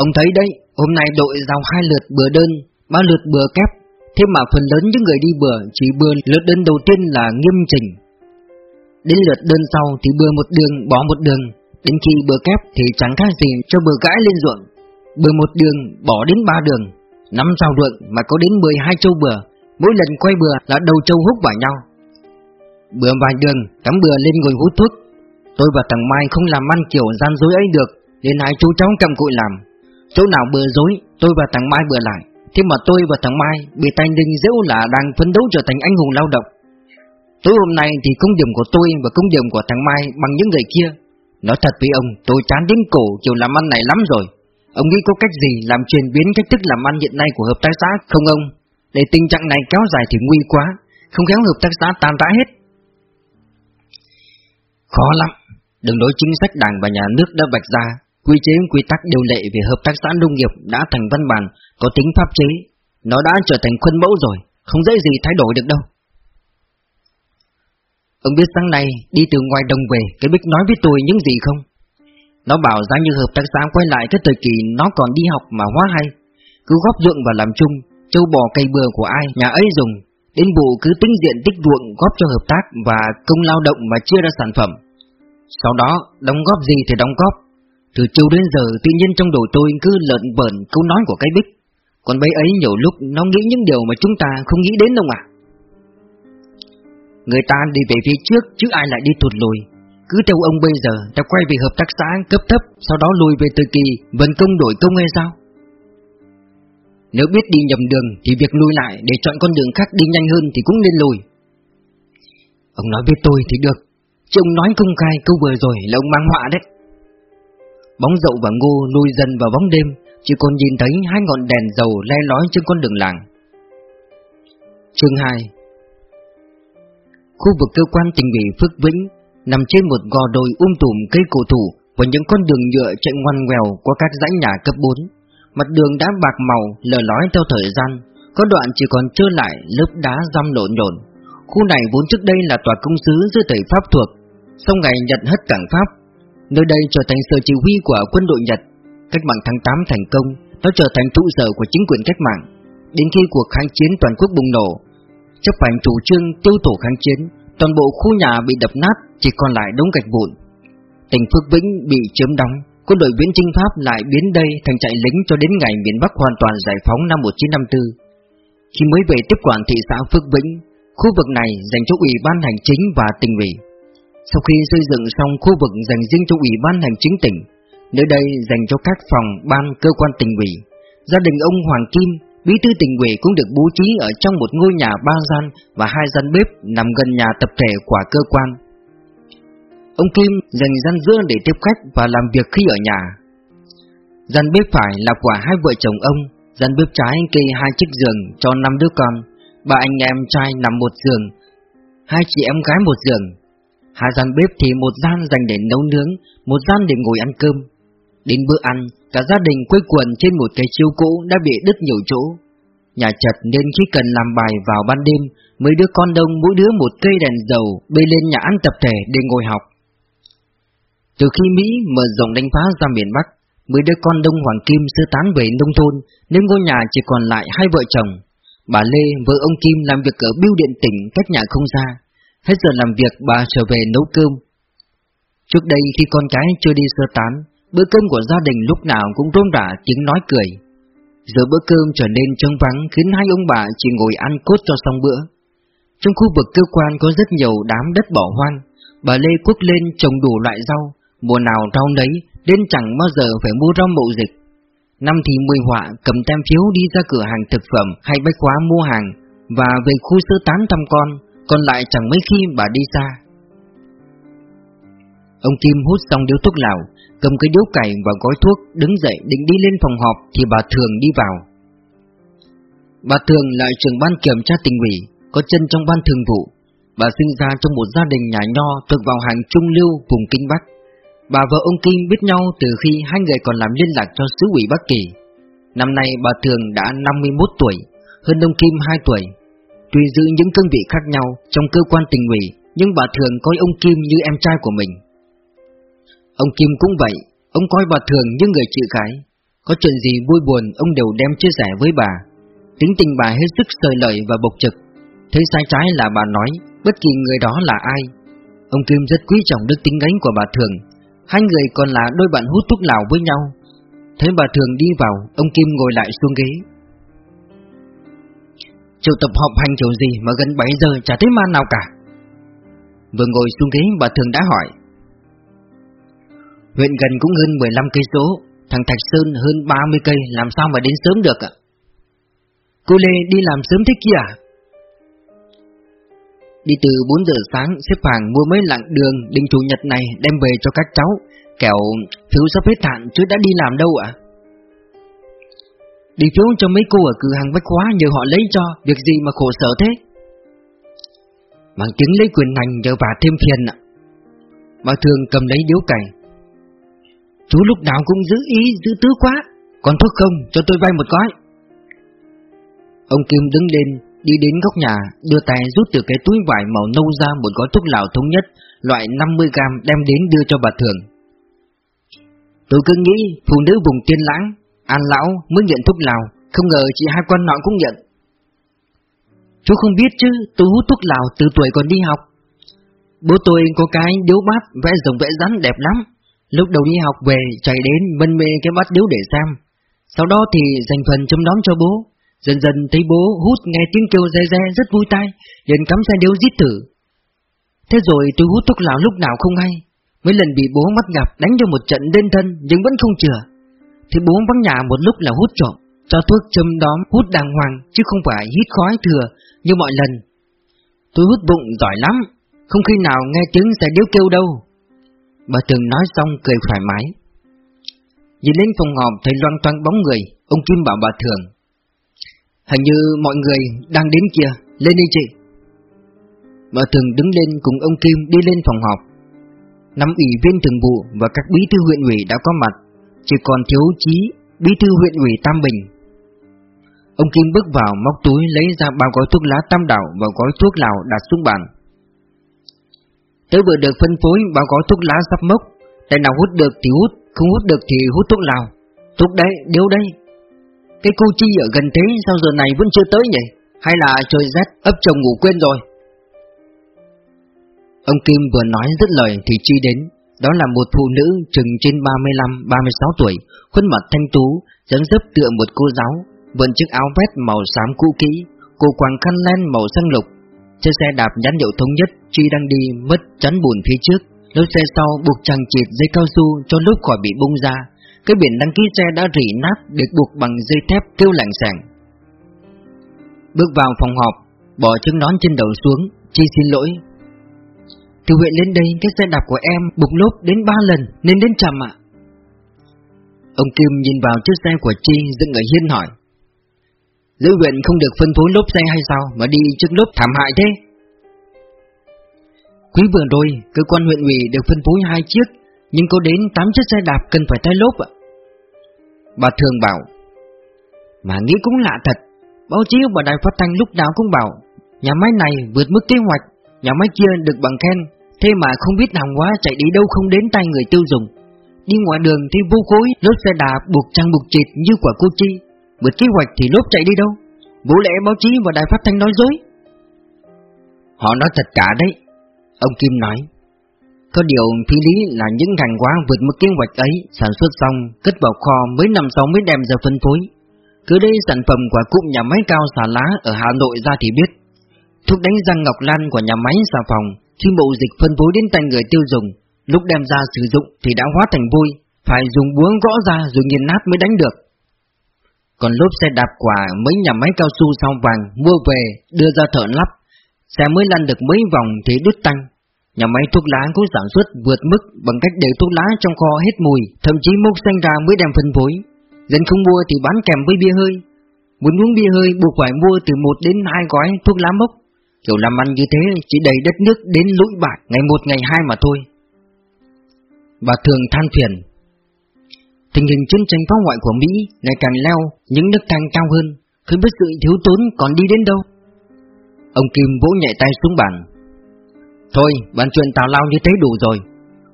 Ông thấy đấy, hôm nay đội giao hai lượt bừa đơn, ba lượt bừa kép. Thế mà phần lớn những người đi bừa chỉ bừa lượt đơn đầu tiên là nghiêm chỉnh. Đến lượt đơn sau thì bừa một đường bỏ một đường, đến khi bừa kép thì chẳng khác gì cho bừa gãi lên ruộng. Bừa một đường bỏ đến ba đường, năm sao ruộng mà có đến 12 châu bừa, mỗi lần quay bừa là đầu châu hút vào nhau. Bừa vài đường, cắm bừa lên ngồi hút thuốc, Tôi và thằng Mai không làm ăn kiểu gian dối ấy được Nên hai chú cháu cầm cụi làm Chỗ nào bừa dối Tôi và thằng Mai bừa lại. Thế mà tôi và thằng Mai Bị tay đinh dễu là đang phấn đấu trở thành anh hùng lao động. Tối hôm nay thì công điểm của tôi Và công điểm của thằng Mai Bằng những người kia. Nói thật với ông Tôi chán đến cổ kiểu làm ăn này lắm rồi. Ông nghĩ có cách gì làm chuyển biến cách thức làm ăn hiện nay của hợp tác xã không ông? Để tình trạng này kéo dài thì nguy quá Không kéo hợp tác xã tan rã hết. Khó lắm. Đường lối chính sách đảng và nhà nước đã vạch ra, quy chế quy tắc điều lệ về hợp tác xã nông nghiệp đã thành văn bản, có tính pháp chế. Nó đã trở thành khuôn mẫu rồi, không dễ gì thay đổi được đâu. Ông biết sáng nay đi từ ngoài đồng về, cái Bích nói với tôi những gì không? Nó bảo ra như hợp tác xã quay lại cái thời kỳ nó còn đi học mà hóa hay. Cứ góp ruộng và làm chung, châu bò cây bừa của ai, nhà ấy dùng. Đến vụ cứ tính diện tích ruộng góp cho hợp tác và công lao động mà chia ra sản phẩm. Sau đó, đóng góp gì thì đóng góp. Từ chiều đến giờ tự nhiên trong đầu tôi cứ lợn bẩn câu nói của cái bích. Còn bé ấy nhiều lúc nó nghĩ những điều mà chúng ta không nghĩ đến đâu ạ. Người ta đi về phía trước chứ ai lại đi thụt lùi. Cứ theo ông bây giờ, ta quay về hợp tác xã cấp thấp, sau đó lùi về từ kỳ, vận công đổi công hay sao? Nếu biết đi nhầm đường thì việc lùi lại để chọn con đường khác đi nhanh hơn thì cũng nên lùi. Ông nói với tôi thì được, Chứ ông nói công khai câu vừa rồi là ông mang họa đấy Bóng dậu và ngô lùi dần vào bóng đêm Chỉ còn nhìn thấy hai ngọn đèn dầu le lói trên con đường làng. Chương 2 Khu vực cơ quan tỉnh ủy Phước Vĩnh Nằm trên một gò đồi um tùm cây cổ thụ Và những con đường nhựa chạy ngoằn ngoèo qua các dãy nhà cấp 4 Mặt đường đã bạc màu, lờ lói theo thời gian Có đoạn chỉ còn trơ lại lớp đá răm lộn nhộn. Khu này vốn trước đây là tòa công sứ dưới thời Pháp thuộc sau ngày Nhật hất cảng Pháp Nơi đây trở thành sở chỉ huy của quân đội Nhật. Cách mạng tháng 8 thành công, Nó trở thành trụ sở của chính quyền cách mạng. Đến khi cuộc kháng chiến toàn quốc bùng nổ, Chấp hành chủ trương tiêu thổ kháng chiến, Toàn bộ khu nhà bị đập nát, Chỉ còn lại đống gạch vụn. Tỉnh Phước Vĩnh bị chiếm đóng, Quân đội viễn Trinh Pháp lại biến đây thành chạy lính cho đến ngày miền Bắc hoàn toàn giải phóng năm 1954 Khi mới về tiếp quản thị xã Phước Vĩnh, Khu vực này dành cho Ủy ban Hành chính và tỉnh ủy sau khi xây dựng xong khu vực dành riêng cho Ủy ban Hành chính tỉnh, nơi đây dành cho các phòng, ban, cơ quan tỉnh ủy, gia đình ông Hoàng Kim, bí thư tỉnh ủy cũng được bố trí ở trong một ngôi nhà ba gian và hai gian bếp nằm gần nhà tập thể của cơ quan. Ông Kim dành gian giữa để tiếp khách và làm việc khi ở nhà. Gian bếp phải là của hai vợ chồng ông, gian bếp trái kê hai chiếc giường cho năm đứa con, ba anh em trai nằm một giường, hai chị em gái một giường, Hai gian bếp thì một gian dành để nấu nướng, một gian để ngồi ăn cơm. Đến bữa ăn, cả gia đình quây quần trên một cái chiếu cũ đã bị đứt nhiều chỗ. Nhà chật nên khi cần làm bài vào ban đêm, mấy đứa con đông mỗi đứa một cây đèn dầu bê lên nhà ăn tập thể để ngồi học. Từ khi Mỹ mở rộng đánh phá ra miền Bắc, mấy đứa con đông Hoàng Kim sơ tán về nông thôn nên ngôi nhà chỉ còn lại hai vợ chồng. Bà Lê, vợ ông Kim làm việc ở bưu điện tỉnh cách nhà không xa. Hết giờ làm việc bà trở về nấu cơm. Trước đây khi con cái chưa đi sơ tán Bữa cơm của gia đình lúc nào cũng rôm rả tiếng nói cười. Giờ bữa cơm trở nên trống vắng Khiến hai ông bà chỉ ngồi ăn cốt cho xong bữa. Trong khu vực cơ quan có rất nhiều đám đất bỏ hoang Bà Lê quốc lên trồng đủ loại rau Mùa nào rau nấy Đến chẳng bao giờ phải mua rau mậu dịch. Năm thì mười họa cầm tem phiếu đi ra cửa hàng thực phẩm hay bách hóa mua hàng và về khu sơ tán thăm con, còn lại chẳng mấy khi bà đi xa. Ông Kim hút xong điếu thuốc lào, cầm cái điếu cày và gói thuốc, đứng dậy định đi lên phòng họp thì bà Thường đi vào. Bà Thường là trưởng ban kiểm tra tỉnh ủy, có chân trong ban thường vụ. Bà sinh ra trong một gia đình nhà nho thuộc vào hàng trung lưu vùng Kinh Bắc. Bà và ông Kim biết nhau từ khi hai người còn làm liên lạc cho xứ ủy Bắc Kỳ. Năm nay bà Thường đã 51 tuổi, hơn ông Kim 2 tuổi. Tuy giữ những cương vị khác nhau trong cơ quan tình ủy, nhưng bà Thường coi ông Kim như em trai của mình. Ông Kim cũng vậy, ông coi bà Thường như người chị gái. Có chuyện gì vui buồn ông đều đem chia sẻ với bà. Tính tình bà hết sức sời lợi và bộc trực. Thấy sai trái là bà nói, bất kỳ người đó là ai. Ông Kim rất quý trọng đức tính gánh của bà Thường. Hai người còn là đôi bạn hút thuốc lào với nhau. Thấy bà Thường đi vào, ông Kim ngồi lại xuống ghế. Triệu tập họp hành kiểu gì mà gần 7 giờ chả thấy man nào cả. Vừa ngồi xuống ghế bà Thường đã hỏi. Huyện gần cũng hơn 15 cây số, thằng Thạch Sơn hơn 30 cây, làm sao mà đến sớm được ạ? Cô Lê đi làm sớm thế kia à? Đi từ 4 giờ sáng xếp hàng mua mấy lạng đường đinh chủ nhật này đem về cho các cháu, kẻo thiếu sắp hết hạn chứ đã đi làm đâu ạ? Đi phiếu cho mấy cô ở cửa hàng bách hóa nhờ họ lấy cho, việc gì mà khổ sở thế? Bằng chứng lấy quyền hành nhờ bà thêm phiền ạ. Bà thường cầm lấy điếu cày, Chú lúc nào cũng giữ ý giữ tứ quá Còn thuốc không cho tôi vay một gói Ông Kim đứng lên Đi đến góc nhà Đưa tay rút từ cái túi vải màu nâu ra Một gói thuốc lào thống nhất Loại 50 gram đem đến đưa cho bà Thường Tôi cứ nghĩ Phụ nữ vùng tiên lãng An lão mới nhận thuốc lào, Không ngờ chị hai con nọ cũng nhận. Chú không biết chứ, Tôi hút thuốc lào từ tuổi còn đi học. Bố tôi có cái điếu bát vẽ rồng vẽ rắn đẹp lắm. Lúc đầu đi học về, chạy đến mân mê cái bát điếu để xem. Sau đó thì dành phần chấm đón cho bố. Dần dần thấy bố hút nghe tiếng kêu re re rất vui tai, liền cắm xe điếu giết thử. Thế rồi tôi hút thuốc lào lúc nào không hay, Mấy lần bị bố mắt gặp đánh cho một trận đên thân nhưng vẫn không chừa. Thì bố vắng nhà một lúc là hút trộm, Cho thuốc châm đóm hút đàng hoàng, chứ không phải hít khói thừa, như mọi lần. Tôi hút bụng giỏi lắm, Không khi nào nghe tiếng xe điếu kêu đâu. Bà Tường nói xong cười thoải mái. Nhìn lên phòng họp thấy loan toan bóng người, Ông Kim bảo bà Thường. Hình như mọi người đang đến kia Lên đi chị. Bà Thường đứng lên cùng ông Kim đi lên phòng họp. Năm ủy viên thường vụ và các bí thư huyện ủy đã có mặt. Chỉ còn thiếu chí bí thư huyện ủy Tam Bình. Ông Kim bước vào móc túi lấy ra bao gói thuốc lá tam đảo và gói thuốc lào đặt xuống bàn. Tớ vừa được phân phối bao gói thuốc lá sắp mốc tại nào hút được thì hút Không hút được thì hút thuốc lào. Thuốc đấy, điếu đây Cái cô Chi ở gần thế sao giờ này vẫn chưa tới nhỉ? Hay là trời rét ấp chồng ngủ quên rồi? Ông Kim vừa nói dứt lời thì Chi đến. Đó là một phụ nữ chừng trên 35-36 tuổi, Khuôn mặt thanh tú, dáng dấp tựa một cô giáo Vận chiếc áo vest màu xám cũ kỹ, Cô quàng khăn len màu xanh lục. Trên xe đạp nhãn hiệu thống nhất Chi đang đi mất chắn bùn phía trước. Lốp xe sau buộc chằng chịt dây cao su Cho lốp khỏi bị bung ra. Cái biển đăng ký xe đã rỉ nát Được buộc bằng dây thép kêu lạnh sảng Bước vào phòng họp, Bỏ chiếc nón trên đầu xuống, Chi xin lỗi từ huyện lên đây cái xe đạp của em Bục lốp đến 3 lần nên đến chậm ạ. Ông Kim nhìn vào chiếc xe của Chi dựng ở hiên hỏi. Lữ huyện không được phân phối lốp xe hay sao Mà đi chiếc lốp thảm hại thế? Quý vừa rồi, cơ quan huyện ủy được phân phối hai chiếc, nhưng có đến 8 chiếc xe đạp cần phải thay lốp ạ. Bà thường bảo, mà nghĩ cũng lạ thật, báo chí và đài phát thanh lúc nào cũng bảo, nhà máy này vượt mức kế hoạch, nhà máy kia được bằng khen, thế mà không biết hàng hóa chạy đi đâu không đến tay người tiêu dùng. Đi ngoài đường thì vô khối, lốp xe đạp buộc trang buộc chịt như quả cô chi, vượt kế hoạch thì lốp chạy đi đâu? Vũ lẽ báo chí và đài phát thanh nói dối. Họ nói thật cả đấy, Ông Kim nói Có điều phi lý là những ngành hóa vượt mức kế hoạch ấy Sản xuất xong, cất vào kho mấy năm sau mới đem ra phân phối Cứ đây sản phẩm của cụm nhà máy cao xà lá ở Hà Nội ra thì biết Thuốc đánh răng Ngọc Lan của nhà máy xà phòng khi bộ dịch phân phối đến tay người tiêu dùng, Lúc đem ra sử dụng thì đã hóa thành vôi, Phải dùng búa gõ ra rồi nghiền nát mới đánh được. Còn lốp xe đạp quả mấy nhà máy cao su sao vàng mua về, đưa ra thợ lắp, Xe mới lăn được mấy vòng thì đứt tăng Nhà máy thuốc lá cũng sản xuất vượt mức bằng cách để thuốc lá trong kho hết mùi, Thậm chí mốc xanh ra mới đem phân phối. Dân không mua thì bán kèm với bia hơi. Muốn uống bia hơi, buộc phải mua từ 1 đến 2 gói thuốc lá mốc. Kiểu làm ăn như thế chỉ đầy đất nước đến lũi bại ngày một ngày hai mà thôi Bà thường than phiền Tình hình chiến tranh phá hoại của Mỹ ngày càng leo, những nước càng cao hơn, không biết sự thiếu tốn còn đi đến đâu. Ông Kim vỗ nhẹ tay xuống bàn. Thôi, bàn chuyện tào lao như thế đủ rồi.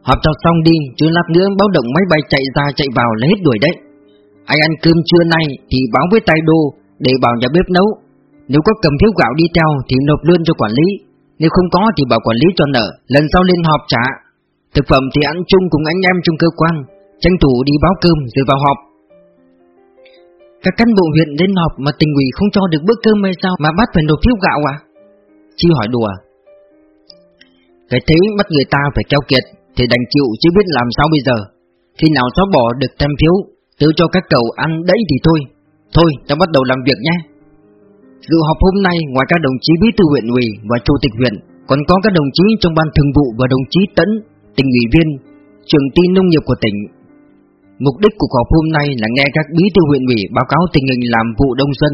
Họp cho xong đi, chứ lát nữa báo động máy bay chạy ra chạy vào là hết đuổi đấy. Ai ăn cơm trưa nay thì báo với tay đô để bảo nhà bếp nấu. Nếu có cầm thiếu gạo đi theo thì nộp luôn cho quản lý. Nếu không có thì bảo quản lý cho nợ, lần sau lên họp trả. Thực phẩm thì ăn chung cùng anh em trong cơ quan, tranh thủ đi báo cơm rồi vào họp. Các cán bộ huyện lên họp mà tình ủy không cho được bữa cơm hay sao mà bắt phải nộp phiếu gạo à? Chi hỏi đùa. Cái thế bắt người ta phải keo kiệt thì đành chịu chứ biết làm sao bây giờ. Khi nào xóa bỏ được tem phiếu, tự cho các cậu ăn đấy thì thôi. Thôi, ta bắt đầu làm việc nhé. Dự họp hôm nay ngoài các đồng chí bí thư huyện ủy và chủ tịch huyện, còn có các đồng chí trong ban thường vụ và đồng chí Tấn, tỉnh ủy viên, trưởng ty nông nghiệp của tỉnh Mục đích của họp hôm nay là nghe các bí thư huyện ủy báo cáo tình hình làm vụ đông xuân.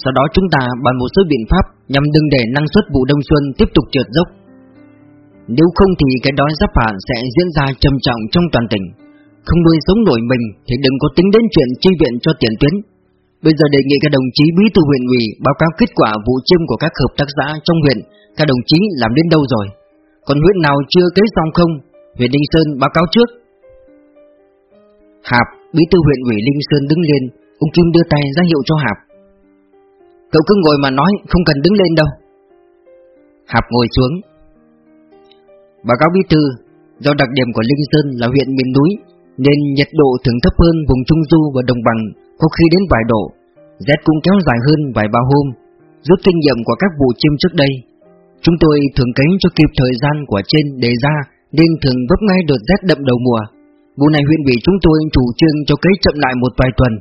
Sau đó chúng ta bàn một số biện pháp nhằm đừng để năng suất vụ đông xuân tiếp tục trượt dốc. Nếu không thì cái đói giáp hạn sẽ diễn ra trầm trọng trong toàn tỉnh. Không nuôi sống nổi mình thì đừng có tính đến chuyện chi viện cho tiền tuyến. Bây giờ đề nghị các đồng chí bí thư huyện ủy báo cáo kết quả vụ chiêm của các hợp tác xã trong huyện, các đồng chí làm đến đâu rồi? Còn huyện nào chưa kế xong không? Huyện Linh Sơn báo cáo trước Hạp, bí thư huyện ủy Linh Sơn đứng lên, ông Kim đưa tay ra hiệu cho Hạp. Cậu cứ ngồi mà nói, không cần đứng lên đâu. Hạp ngồi xuống. Báo cáo bí thư, do đặc điểm của Linh Sơn là huyện miền núi, nên nhiệt độ thường thấp hơn vùng Trung Du và Đồng Bằng, có khi đến vài độ. Rét cũng kéo dài hơn vài ba hôm, rút kinh nghiệm của các vụ chim trước đây. Chúng tôi thường cấy cho kịp thời gian của trên đề ra, nên thường vấp ngay đợt rét đậm đầu mùa. Vụ này huyện ủy chúng tôi chủ trương cho cấy chậm lại một vài tuần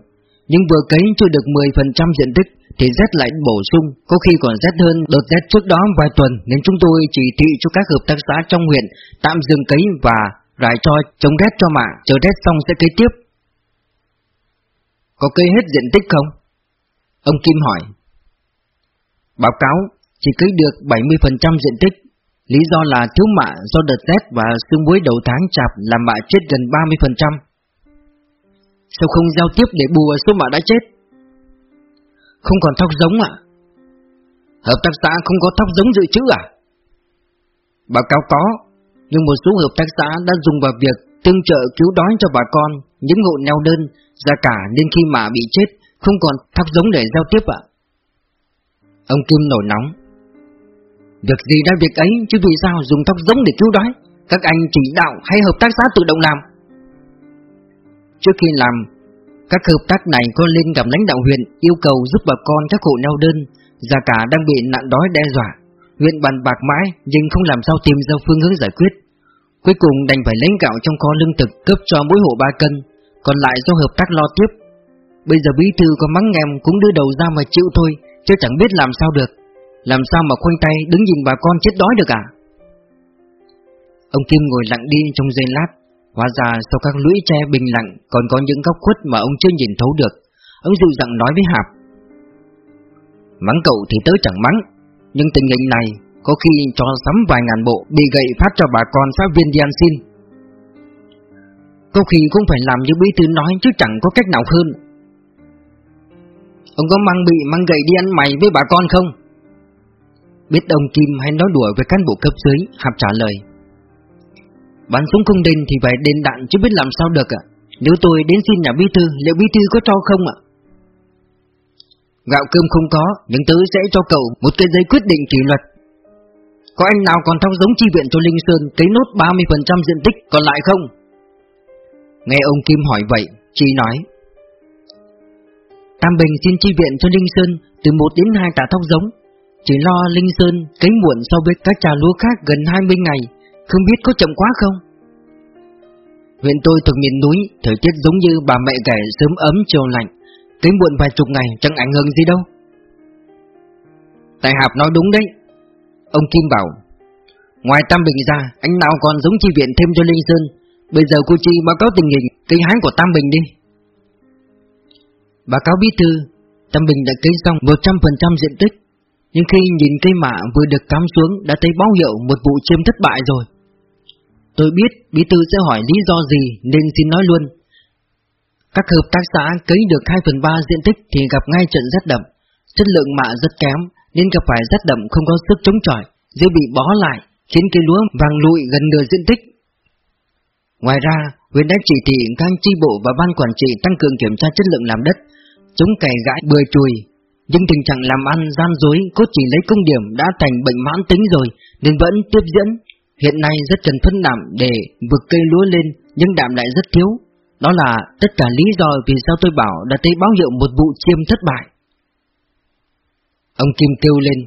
Nhưng vừa cấy chưa được 10% diện tích Thì rét lại bổ sung Có khi còn rét hơn đợt rét trước đó vài tuần Nên chúng tôi chỉ thị cho các hợp tác xã trong huyện Tạm dừng cấy và rải cho chống rét cho mạ Chờ rét xong sẽ cấy tiếp có cây hết diện tích không? Ông Kim hỏi Báo cáo Chỉ cấy được 70% diện tích Lý do là thiếu mạ do đợt rét và sương muối đầu tháng chạp làm mạ chết gần 30%. Sao không giao tiếp để bù số mạ đã chết? Không còn thóc giống ạ? Hợp tác xã không có thóc giống dự trữ à? Báo cáo có, nhưng một số hợp tác xã đã dùng vào việc tương trợ cứu đói cho bà con, những hộ neo đơn, ra cả nên khi mà bị chết, không còn thóc giống để giao tiếp ạ. Ông Kim nổi nóng. Việc gì đã việc ấy chứ vì sao dùng thóc giống để cứu đói Các anh chỉ đạo hay hợp tác xã tự động làm Trước khi làm Các hợp tác này có lên gặp lãnh đạo huyện Yêu cầu giúp bà con các hộ neo đơn Già cả đang bị nạn đói đe dọa Huyện bàn bạc mãi Nhưng không làm sao tìm ra phương hướng giải quyết Cuối cùng đành phải lấy gạo trong kho lương thực Cấp cho mỗi hộ ba cân, Còn lại do hợp tác lo tiếp. Bây giờ bí thư có mắng em cũng đưa đầu ra mà chịu thôi, Chứ chẳng biết làm sao được. Làm sao mà khoanh tay đứng nhìn bà con chết đói được à? Ông Kim ngồi lặng đi trong giây lát. Hóa ra sau các lũy tre bình lặng Còn có những góc khuất mà ông chưa nhìn thấu được. Ông dịu dặn nói với Hạp. Mắng cậu thì tớ chẳng mắng, Nhưng tình hình này có khi cho sắm vài ngàn bộ Bị gậy phát cho bà con xã viên đi ăn xin. Có khi cũng phải làm như bí thư nói Chứ chẳng có cách nào hơn. Ông có mang bị mang gậy đi ăn mày với bà con không? Biết ông Kim hay nói đùa với cán bộ cấp dưới Hạp trả lời. Bắn súng không đền thì phải đền đạn chứ biết làm sao được ạ. Nếu tôi đến xin nhà bí thư, Liệu bí thư có cho không ạ? Gạo cơm không có, Nhưng tớ sẽ cho cậu một cái giấy quyết định kỷ luật. Có anh nào còn thao giống chi viện cho Linh Sơn Cấy nốt 30% diện tích còn lại không Nghe ông Kim hỏi vậy, Chi nói Tam Bình xin chi viện cho Linh Sơn Từ 1 đến 2 tạ thóc giống chỉ lo Linh Sơn cấy muộn so với các trà lúa khác gần 20 ngày Không biết có chậm quá không? Huyện tôi thuộc miền núi, Thời tiết giống như bà mẹ kể sớm ấm chiều lạnh cấy muộn vài chục ngày chẳng ảnh hưởng gì đâu. Tài Hạp nói đúng đấy. Ông Kim bảo, ngoài Tam Bình ra, anh nào còn giống chi viện thêm cho Linh Sơn. Bây giờ cô Chi báo cáo tình hình cây hái của Tam Bình đi. Báo cáo bí thư, Tam Bình đã cấy xong 100% diện tích. Nhưng khi nhìn cây mạ vừa được cắm xuống đã thấy báo hiệu một vụ chiêm thất bại rồi. Tôi biết bí thư sẽ hỏi lý do gì nên xin nói luôn. Các hợp tác xã cấy được 2 phần 3 diện tích thì gặp ngay trận rất đậm. Chất lượng mạ rất kém nên gặp phải rất đậm không có sức chống chọi, dễ bị bó lại, khiến cây lúa vàng lụi gần nửa diện tích. Ngoài ra, huyện đã chỉ thị các chi bộ và ban quản trị tăng cường kiểm tra chất lượng làm đất, chống cày gãi bừa chùi. Nhưng tình trạng làm ăn gian dối cốt chỉ lấy công điểm đã thành bệnh mãn tính rồi nên vẫn tiếp diễn. Hiện nay rất cần phân đạm để vực cây lúa lên nhưng đạm lại rất thiếu. Đó là tất cả lý do vì sao tôi bảo đã thấy báo hiệu một vụ chiêm thất bại. Ông Kim kêu lên.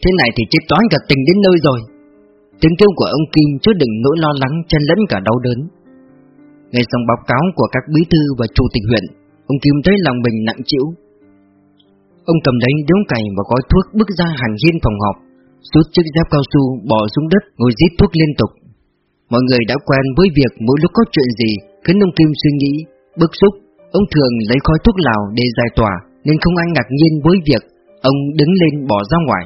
Thế này thì chết toán cả tình đến nơi rồi. Tiếng kêu của ông Kim chứa đừng nỗi lo lắng chen lẫn cả đau đớn. Nghe xong báo cáo của các bí thư và chủ tịch huyện, ông Kim thấy lòng mình nặng chịu. Ông cầm lấy điếu cày và gói thuốc bước ra hàng hiên phòng họp, rút chiếc dép cao su bỏ xuống đất ngồi rít thuốc liên tục. Mọi người đã quen với việc mỗi lúc có chuyện gì khiến ông Kim suy nghĩ, bức xúc, ông thường lấy khói thuốc lào để giải tỏa nên không ai ngạc nhiên với việc ông đứng lên bỏ ra ngoài.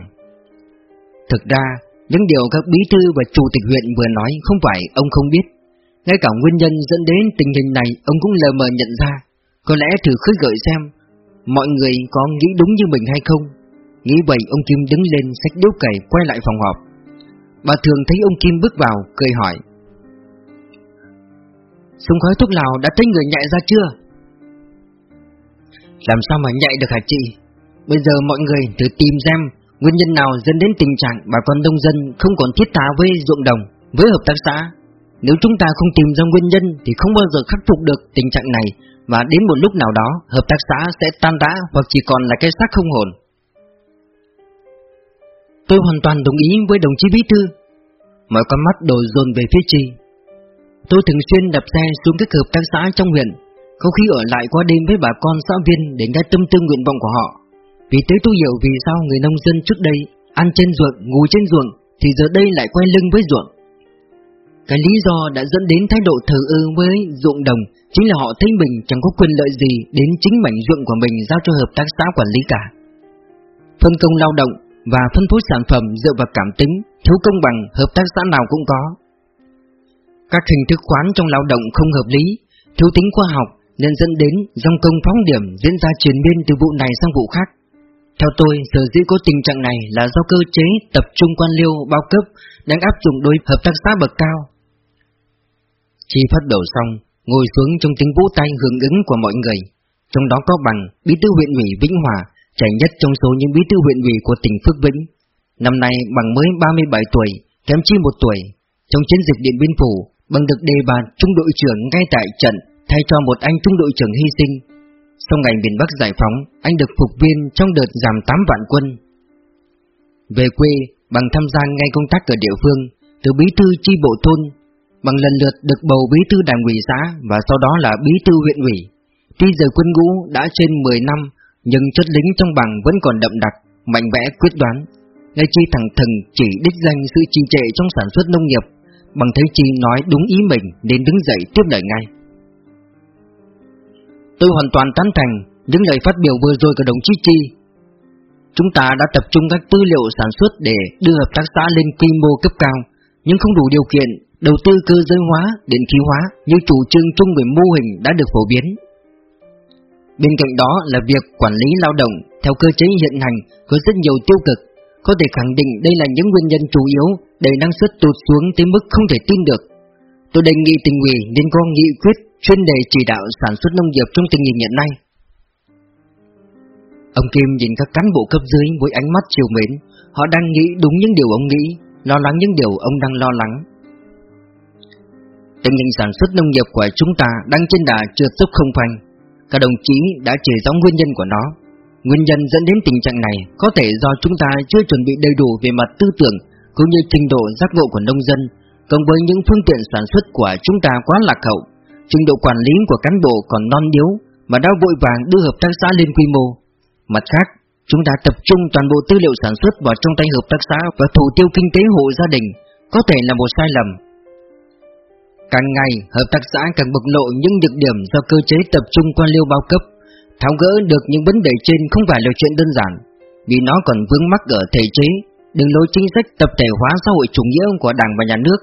Thực ra, những điều các bí thư và chủ tịch huyện vừa nói không phải ông không biết. Ngay cả nguyên nhân dẫn đến tình hình này ông cũng lờ mờ nhận ra. Có lẽ thử khơi gợi xem mọi người có nghĩ đúng như mình hay không. Nghĩ vậy ông Kim đứng lên sách điếu cày quay lại phòng họp. Bà thường thấy ông Kim bước vào, cười hỏi. Súng khói thuốc lào đã thấy người nhạy ra chưa? Làm sao mà nhạy được hả chị? Bây giờ mọi người thử tìm xem nguyên nhân nào dẫn đến tình trạng bà con nông dân không còn thiết tha với ruộng đồng, với hợp tác xã. Nếu chúng ta không tìm ra nguyên nhân thì không bao giờ khắc phục được tình trạng này và đến một lúc nào đó hợp tác xã sẽ tan rã hoặc chỉ còn là cái xác không hồn. Tôi hoàn toàn đồng ý với đồng chí bí thư. Mọi con mắt đổ dồn về phía chi. Tôi thường xuyên đập xe xuống các hợp tác xã trong huyện không khi ở lại qua đêm với bà con xã viên để nghe tâm tư nguyện vọng của họ. Vì thế tôi hiểu vì sao người nông dân trước đây ăn trên ruộng, ngủ trên ruộng, thì giờ đây lại quay lưng với ruộng. Cái lý do đã dẫn đến thái độ thờ ơ với ruộng đồng chính là họ thấy mình chẳng có quyền lợi gì đến chính mảnh ruộng của mình giao cho hợp tác xã quản lý cả. Phân công lao động và phân phối sản phẩm dựa vào cảm tính, thiếu công bằng hợp tác xã nào cũng có. Các hình thức khoán trong lao động không hợp lý, thiếu tính khoa học nên dẫn đến dòng công phóng điểm diễn ra chuyển biên từ vụ này sang vụ khác. Theo tôi, sở dĩ có tình trạng này là do cơ chế tập trung quan liêu bao cấp đang áp dụng đối hợp tác xã bậc cao. Chi phát đầu xong, ngồi xuống trong tiếng vũ tay hưởng ứng của mọi người. Trong đó có bằng bí thư huyện ủy Vĩnh Hòa, trẻ nhất trong số những bí thư huyện ủy của tỉnh Phước Vĩnh. Năm nay bằng mới 37 tuổi, kém chi một tuổi. Trong chiến dịch Điện Biên Phủ, bằng được đề bạt trung đội trưởng ngay tại trận thay cho một anh trung đội trưởng hy sinh. Sau ngày miền Bắc giải phóng, anh được phục viên trong đợt giảm 8 vạn quân. Về quê, bằng tham gia ngay công tác ở địa phương, từ bí thư chi bộ thôn, bằng lần lượt được bầu bí thư đảng ủy xã và sau đó là bí thư huyện ủy. Tuy giờ quân ngũ đã trên 10 năm, nhưng chất lính trong bằng vẫn còn đậm đặc, mạnh mẽ quyết đoán. Ngay chi thẳng thừng chỉ đích danh sự trì trệ trong sản xuất nông nghiệp, bằng thấy chi nói đúng ý mình nên đứng dậy tiếp lời ngay. Tôi hoàn toàn tán thành những lời phát biểu vừa rồi của đồng chí Chi. Chúng ta đã tập trung các tư liệu sản xuất để đưa hợp tác xã lên quy mô cấp cao, nhưng không đủ điều kiện đầu tư cơ giới hóa, điện khí hóa như chủ trương chung về mô hình đã được phổ biến. Bên cạnh đó là việc quản lý lao động theo cơ chế hiện hành có rất nhiều tiêu cực, có thể khẳng định đây là những nguyên nhân chủ yếu để năng suất tụt xuống tới mức không thể tin được. Tôi đề nghị tỉnh ủy nên có nghị quyết chuyên đề chỉ đạo sản xuất nông nghiệp trong tình hình hiện nay. Ông Kim nhìn các cán bộ cấp dưới với ánh mắt chiều mến, họ đang nghĩ đúng những điều ông nghĩ, lo lắng những điều ông đang lo lắng. Tình hình sản xuất nông nghiệp của chúng ta đang trên đà trượt dốc không phanh. Các đồng chí đã chỉ rõ nguyên nhân của nó. Nguyên nhân dẫn đến tình trạng này có thể do chúng ta chưa chuẩn bị đầy đủ về mặt tư tưởng cũng như trình độ giác ngộ của nông dân, cộng với những phương tiện sản xuất của chúng ta quá lạc hậu trình độ quản lý của cán bộ còn non yếu, mà đã vội vàng đưa hợp tác xã lên quy mô. Mặt khác, chúng ta tập trung toàn bộ tư liệu sản xuất vào trong tay hợp tác xã và thủ tiêu kinh tế hộ gia đình, có thể là một sai lầm. Càng ngày, hợp tác xã càng bộc lộ những nhược điểm do cơ chế tập trung quan liêu bao cấp. Tháo gỡ được những vấn đề trên không phải là chuyện đơn giản, vì nó còn vướng mắc ở thể chế, đường lối chính sách tập thể hóa xã hội chủ nghĩa của Đảng và Nhà nước.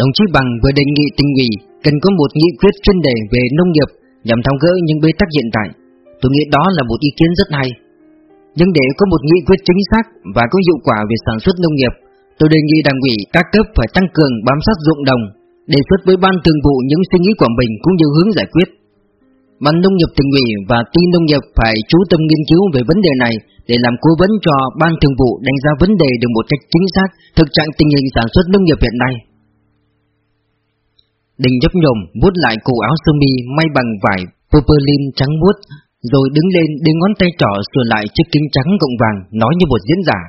Đồng chí Bằng vừa đề nghị tỉnh ủy cần có một nghị quyết chuyên đề về nông nghiệp nhằm tháo gỡ những bế tắc hiện tại. Tôi nghĩ đó là một ý kiến rất hay. Nhưng để có một nghị quyết chính xác và có hiệu quả về sản xuất nông nghiệp, tôi đề nghị đảng ủy các cấp phải tăng cường bám sát ruộng đồng, đề xuất với ban thường vụ những suy nghĩ của mình cũng như hướng giải quyết. Ban nông nghiệp tỉnh ủy và ty nông nghiệp phải chú tâm nghiên cứu về vấn đề này để làm cố vấn cho ban thường vụ đánh giá vấn đề được một cách chính xác thực trạng tình hình sản xuất nông nghiệp hiện nay. Đình nhấp nhổm vuốt lại cổ áo sơ mi may bằng vải popolin trắng muốt, rồi đứng lên đưa ngón tay trỏ sửa lại chiếc kính trắng gọng vàng, nói như một diễn giả.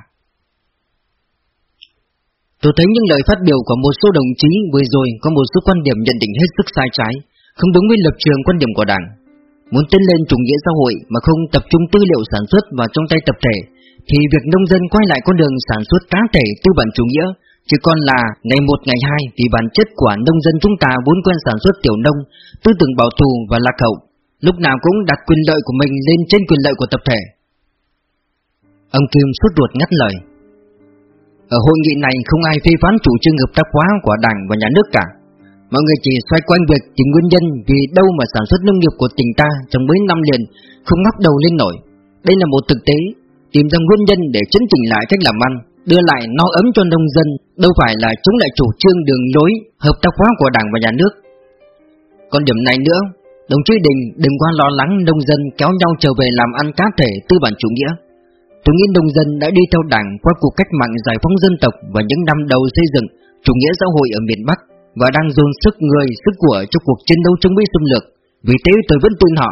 Tôi thấy những lời phát biểu của một số đồng chí vừa rồi có một số quan điểm nhận định hết sức sai trái, không đúng với lập trường quan điểm của Đảng. Muốn tiến lên chủ nghĩa xã hội mà không tập trung tư liệu sản xuất vào trong tay tập thể, thì việc nông dân quay lại con đường sản xuất cá thể tư bản chủ nghĩa chỉ còn là ngày một ngày hai vì bản chất của nông dân chúng ta vốn quen sản xuất tiểu nông, tư tưởng bảo thủ và lạc hậu, lúc nào cũng đặt quyền lợi của mình lên trên quyền lợi của tập thể. Ông Kim suốt ruột ngắt lời. Ở hội nghị này không ai phê phán chủ trương hợp tác hóa của Đảng và Nhà nước cả. Mọi người chỉ xoay quanh việc tìm nguyên nhân vì đâu mà sản xuất nông nghiệp của tỉnh ta trong mấy năm liền không ngóc đầu lên nổi. Đây là một thực tế, tìm ra nguyên nhân để chấn chỉnh lại cách làm ăn, đưa lại no ấm cho nông dân, đâu phải là chống lại chủ trương đường lối hợp tác hóa của Đảng và Nhà nước. Còn điểm này nữa, đồng chí Đình đừng qua lo lắng nông dân kéo nhau trở về làm ăn cá thể tư bản chủ nghĩa. Tôi nghĩ nông dân đã đi theo Đảng qua cuộc cách mạng giải phóng dân tộc và những năm đầu xây dựng chủ nghĩa xã hội ở miền Bắc và đang dồn sức người, sức của cho cuộc chiến đấu chống Mỹ xâm lược. Vì thế tôi vẫn tin họ